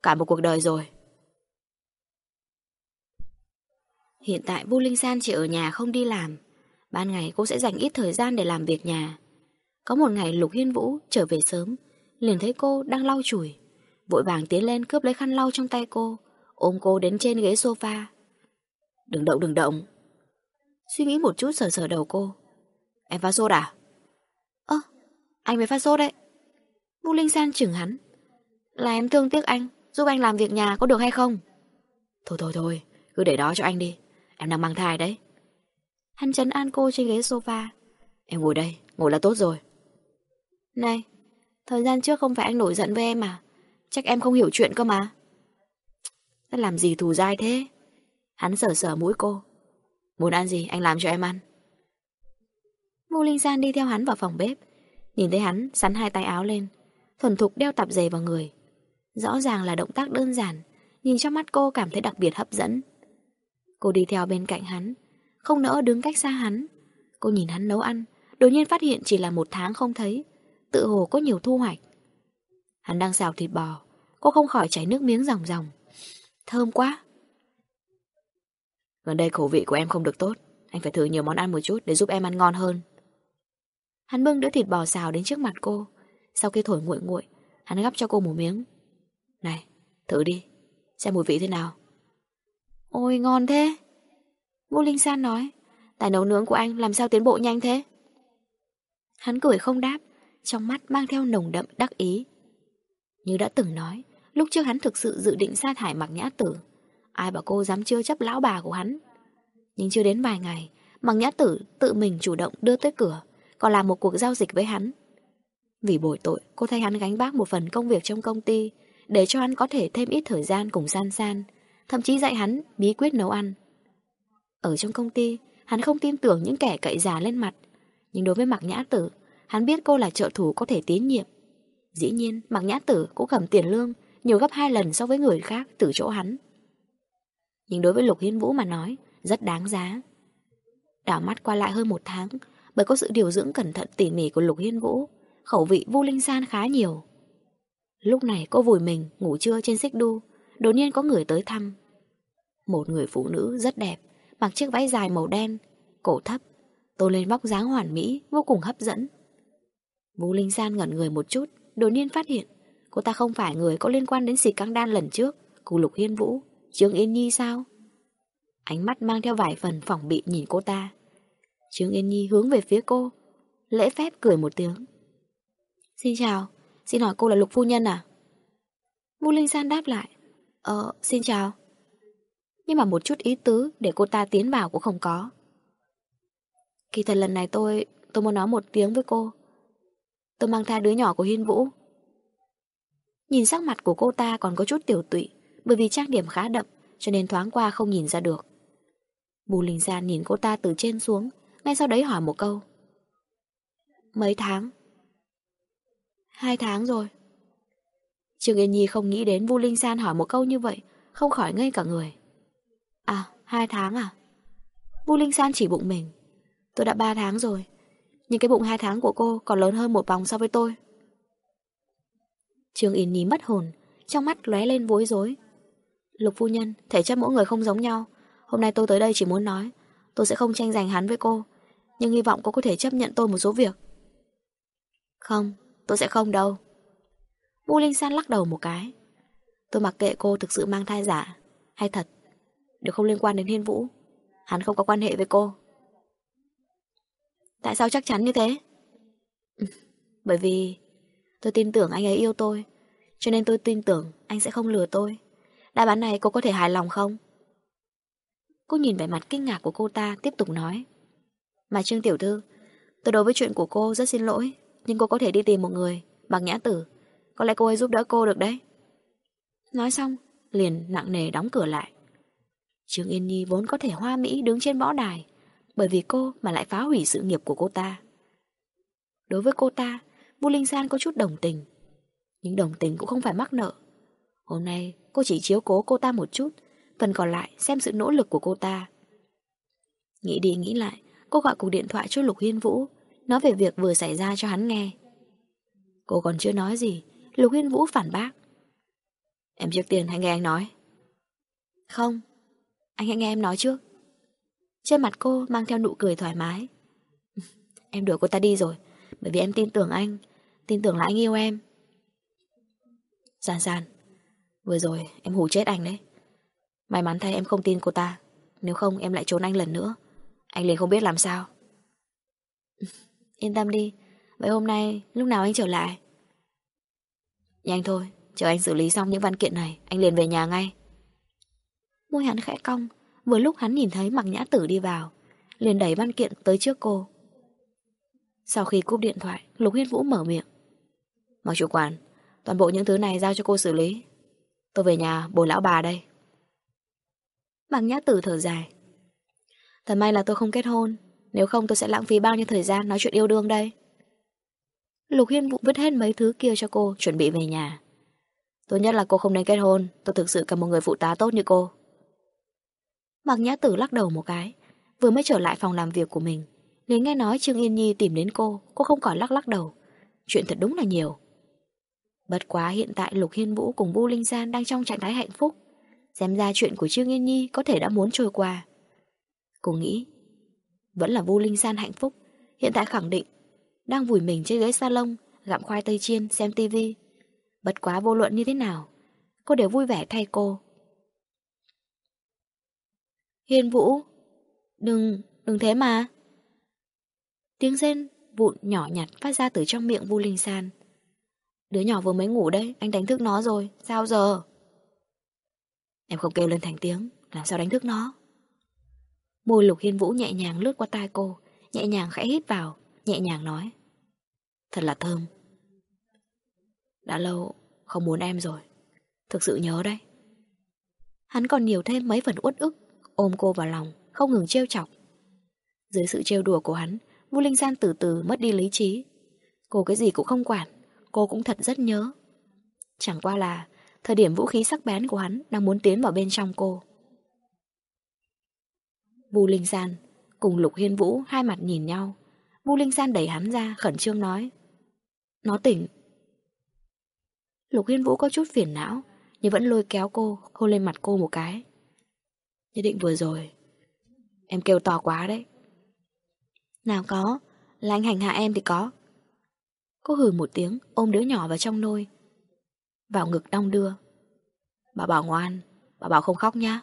cả một cuộc đời rồi. Hiện tại Vu Linh San chỉ ở nhà không đi làm. Ban ngày cô sẽ dành ít thời gian để làm việc nhà. Có một ngày Lục Hiên Vũ trở về sớm, liền thấy cô đang lau chùi. Vội vàng tiến lên cướp lấy khăn lau trong tay cô, ôm cô đến trên ghế sofa. Đừng động đừng động. Suy nghĩ một chút sờ sờ đầu cô. Em phát sốt à? Ơ, anh mới phát sốt đấy. Vũ Linh San chừng hắn. Là em thương tiếc anh, giúp anh làm việc nhà có được hay không? Thôi thôi thôi, cứ để đó cho anh đi. Em đang mang thai đấy. Hắn chấn an cô trên ghế sofa. Em ngồi đây, ngồi là tốt rồi. Này, thời gian trước không phải anh nổi giận với em à? Chắc em không hiểu chuyện cơ mà. Đã làm gì thù dai thế? Hắn sờ sờ mũi cô. Muốn ăn gì anh làm cho em ăn. Ngô Linh San đi theo hắn vào phòng bếp. Nhìn thấy hắn sắn hai tay áo lên. Thuần thục đeo tạp dề vào người. Rõ ràng là động tác đơn giản. Nhìn trong mắt cô cảm thấy đặc biệt hấp dẫn. Cô đi theo bên cạnh hắn. Không nỡ đứng cách xa hắn. Cô nhìn hắn nấu ăn. Đột nhiên phát hiện chỉ là một tháng không thấy. Tự hồ có nhiều thu hoạch. Hắn đang xào thịt bò. Cô không khỏi chảy nước miếng ròng ròng. Thơm quá. Gần đây khẩu vị của em không được tốt. Anh phải thử nhiều món ăn một chút để giúp em ăn ngon hơn. Hắn bưng đĩa thịt bò xào đến trước mặt cô. Sau khi thổi nguội nguội, hắn gắp cho cô một miếng. Thử đi, xem mùi vị thế nào. Ôi ngon thế. Vũ Linh San nói, tài nấu nướng của anh làm sao tiến bộ nhanh thế? Hắn cười không đáp, trong mắt mang theo nồng đậm đắc ý. Như đã từng nói, lúc trước hắn thực sự dự định sa thải mặc nhã tử. Ai bảo cô dám chưa chấp lão bà của hắn. Nhưng chưa đến vài ngày, mặc nhã tử tự mình chủ động đưa tới cửa, còn làm một cuộc giao dịch với hắn. Vì bồi tội, cô thay hắn gánh bác một phần công việc trong công ty, để cho hắn có thể thêm ít thời gian cùng san san, thậm chí dạy hắn bí quyết nấu ăn. Ở trong công ty, hắn không tin tưởng những kẻ cậy già lên mặt, nhưng đối với Mạc Nhã Tử, hắn biết cô là trợ thủ có thể tín nhiệm. Dĩ nhiên, Mạc Nhã Tử cũng cầm tiền lương nhiều gấp hai lần so với người khác từ chỗ hắn. Nhưng đối với Lục Hiên Vũ mà nói, rất đáng giá. Đảo mắt qua lại hơn một tháng, bởi có sự điều dưỡng cẩn thận tỉ mỉ của Lục Hiên Vũ, khẩu vị Vu Linh San khá nhiều. Lúc này cô vùi mình ngủ trưa trên xích đu, đột nhiên có người tới thăm. Một người phụ nữ rất đẹp, mặc chiếc váy dài màu đen, cổ thấp, tô lên vóc dáng hoàn mỹ, vô cùng hấp dẫn. Vũ Linh San ngẩn người một chút, đột nhiên phát hiện cô ta không phải người có liên quan đến xì căng đan lần trước Cùng Lục Hiên Vũ, Trương Yên Nhi sao? Ánh mắt mang theo vài phần phỏng bị nhìn cô ta. Trương Yên Nhi hướng về phía cô, lễ phép cười một tiếng. Xin chào, xin hỏi cô là Lục Phu Nhân à? Vũ Linh San đáp lại. Ờ, xin chào. Nhưng mà một chút ý tứ để cô ta tiến vào cũng không có. Kỳ thật lần này tôi, tôi muốn nói một tiếng với cô. Tôi mang thai đứa nhỏ của Hiên Vũ. Nhìn sắc mặt của cô ta còn có chút tiểu tụy, bởi vì trang điểm khá đậm, cho nên thoáng qua không nhìn ra được. Bù Linh San nhìn cô ta từ trên xuống, ngay sau đấy hỏi một câu. Mấy tháng? Hai tháng rồi. Trương Yên Nhi không nghĩ đến Vu Linh San hỏi một câu như vậy, không khỏi ngây cả người. À, hai tháng à? Vu Linh San chỉ bụng mình. Tôi đã ba tháng rồi, nhưng cái bụng hai tháng của cô còn lớn hơn một vòng so với tôi. Trương Yên Nhi mất hồn, trong mắt lóe lên bối rối. Lục phu nhân, thể chất mỗi người không giống nhau. Hôm nay tôi tới đây chỉ muốn nói, tôi sẽ không tranh giành hắn với cô, nhưng hy vọng cô có thể chấp nhận tôi một số việc. Không, tôi sẽ không đâu. Vu Linh San lắc đầu một cái. Tôi mặc kệ cô thực sự mang thai giả, hay thật, đều không liên quan đến Hiên Vũ. Hắn không có quan hệ với cô. Tại sao chắc chắn như thế? [laughs] Bởi vì tôi tin tưởng anh ấy yêu tôi, cho nên tôi tin tưởng anh sẽ không lừa tôi. Đáp án này cô có thể hài lòng không? Cô nhìn vẻ mặt kinh ngạc của cô ta tiếp tục nói. Mà Trương Tiểu Thư, tôi đối với chuyện của cô rất xin lỗi, nhưng cô có thể đi tìm một người, bằng nhã tử. Có lẽ cô ấy giúp đỡ cô được đấy. Nói xong, liền nặng nề đóng cửa lại. Trương Yên Nhi vốn có thể hoa mỹ đứng trên võ đài, bởi vì cô mà lại phá hủy sự nghiệp của cô ta. Đối với cô ta, Vu Linh San có chút đồng tình. Nhưng đồng tình cũng không phải mắc nợ. Hôm nay cô chỉ chiếu cố cô ta một chút, phần còn lại xem sự nỗ lực của cô ta. Nghĩ đi nghĩ lại, cô gọi cuộc điện thoại cho Lục Hiên Vũ, nói về việc vừa xảy ra cho hắn nghe. Cô còn chưa nói gì, Lục Hiên Vũ phản bác. Em trước tiên hãy nghe anh nói. Không, anh hãy nghe em nói trước. Trên mặt cô mang theo nụ cười thoải mái. [laughs] em đuổi cô ta đi rồi, bởi vì em tin tưởng anh, tin tưởng là anh yêu em. Giàn giàn, vừa rồi em hù chết anh đấy. May mắn thay em không tin cô ta, nếu không em lại trốn anh lần nữa. Anh liền không biết làm sao. [laughs] Yên tâm đi, vậy hôm nay lúc nào anh trở lại? Dạ Nhanh thôi, chờ anh xử lý xong những văn kiện này, anh liền về nhà ngay. Môi hắn khẽ cong, vừa lúc hắn nhìn thấy mặc nhã tử đi vào, liền đẩy văn kiện tới trước cô. Sau khi cúp điện thoại, Lục Hiên Vũ mở miệng. Mặc chủ quản, toàn bộ những thứ này giao cho cô xử lý. Tôi về nhà bồi lão bà đây. Mặc nhã tử thở dài. Thật may là tôi không kết hôn, nếu không tôi sẽ lãng phí bao nhiêu thời gian nói chuyện yêu đương đây. Lục Hiên Vũ vứt hết mấy thứ kia cho cô, chuẩn bị về nhà. Tốt nhất là cô không nên kết hôn, tôi thực sự cần một người phụ tá tốt như cô. Mạc Nhã Tử lắc đầu một cái, vừa mới trở lại phòng làm việc của mình, liền nghe nói Trương Yên Nhi tìm đến cô, cô không còn lắc lắc đầu. Chuyện thật đúng là nhiều. Bất quá hiện tại Lục Hiên Vũ cùng Vu Linh Gian đang trong trạng thái hạnh phúc. Xem ra chuyện của Trương Yên Nhi có thể đã muốn trôi qua. Cô nghĩ, vẫn là Vu Linh San hạnh phúc, hiện tại khẳng định, đang vùi mình trên ghế salon, gặm khoai tây chiên, xem tivi. Bất quá vô luận như thế nào, cô đều vui vẻ thay cô. Hiên Vũ, đừng, đừng thế mà. Tiếng rên vụn nhỏ nhặt phát ra từ trong miệng Vu Linh San. Đứa nhỏ vừa mới ngủ đấy, anh đánh thức nó rồi, sao giờ? Em không kêu lên thành tiếng, làm sao đánh thức nó? Môi lục hiên vũ nhẹ nhàng lướt qua tai cô, nhẹ nhàng khẽ hít vào, nhẹ nhàng nói. Thật là thơm. Đã lâu không muốn em rồi, thực sự nhớ đấy. Hắn còn nhiều thêm mấy phần uất ức, ôm cô vào lòng, không ngừng trêu chọc. Dưới sự trêu đùa của hắn, Vu Linh San từ từ mất đi lý trí. Cô cái gì cũng không quản, cô cũng thật rất nhớ. Chẳng qua là thời điểm vũ khí sắc bén của hắn đang muốn tiến vào bên trong cô. Vu Linh San cùng Lục Hiên Vũ hai mặt nhìn nhau. Vu Linh San đẩy hắn ra khẩn trương nói. Nó tỉnh. Lục Hiên Vũ có chút phiền não, nhưng vẫn lôi kéo cô, hôn lên mặt cô một cái. Nhất định vừa rồi, em kêu to quá đấy. Nào có, là anh hành hạ em thì có. Cô hừ một tiếng, ôm đứa nhỏ vào trong nôi. Vào ngực đong đưa. Bà bảo ngoan, bà bảo không khóc nhá.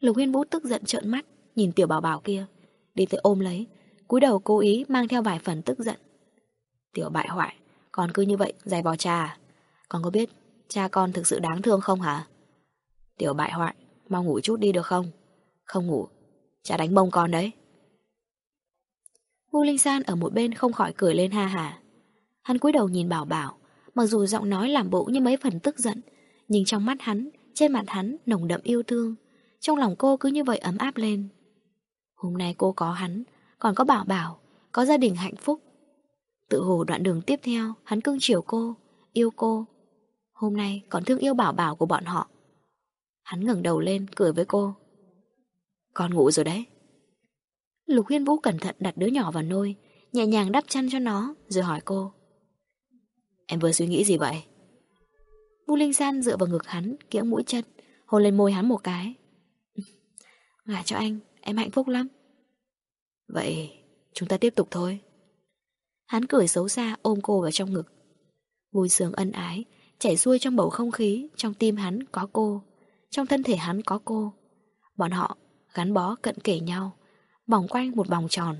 Lục Huyên Vũ tức giận trợn mắt, nhìn tiểu bảo bảo kia. Đi tới ôm lấy, cúi đầu cố ý mang theo vài phần tức giận. Tiểu bại hoại, còn cứ như vậy, giày vò cha à? Con có biết cha con thực sự đáng thương không hả? Tiểu bại hoại, mau ngủ chút đi được không? Không ngủ, cha đánh bông con đấy. Vu Linh San ở một bên không khỏi cười lên ha hả. Hắn cúi đầu nhìn bảo bảo, mặc dù giọng nói làm bộ như mấy phần tức giận, nhưng trong mắt hắn, trên mặt hắn nồng đậm yêu thương. Trong lòng cô cứ như vậy ấm áp lên. Hôm nay cô có hắn, còn có bảo bảo, có gia đình hạnh phúc. Tự hồ đoạn đường tiếp theo, hắn cưng chiều cô, yêu cô. Hôm nay còn thương yêu bảo bảo của bọn họ. Hắn ngẩng đầu lên, cười với cô. Con ngủ rồi đấy. Lục Huyên Vũ cẩn thận đặt đứa nhỏ vào nôi, nhẹ nhàng đắp chăn cho nó, rồi hỏi cô. Em vừa suy nghĩ gì vậy? Vu Linh San dựa vào ngực hắn, kiễng mũi chân, hôn lên môi hắn một cái. Gả cho anh, em hạnh phúc lắm. Vậy, chúng ta tiếp tục thôi. Hắn cười xấu xa ôm cô vào trong ngực. Vui sướng ân ái, chảy xuôi trong bầu không khí, trong tim hắn có cô, trong thân thể hắn có cô. Bọn họ gắn bó cận kề nhau, vòng quanh một vòng tròn.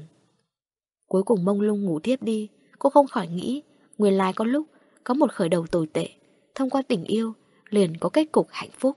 Cuối cùng mông lung ngủ thiếp đi, cô không khỏi nghĩ, nguyên lai có lúc, có một khởi đầu tồi tệ, thông qua tình yêu, liền có kết cục hạnh phúc.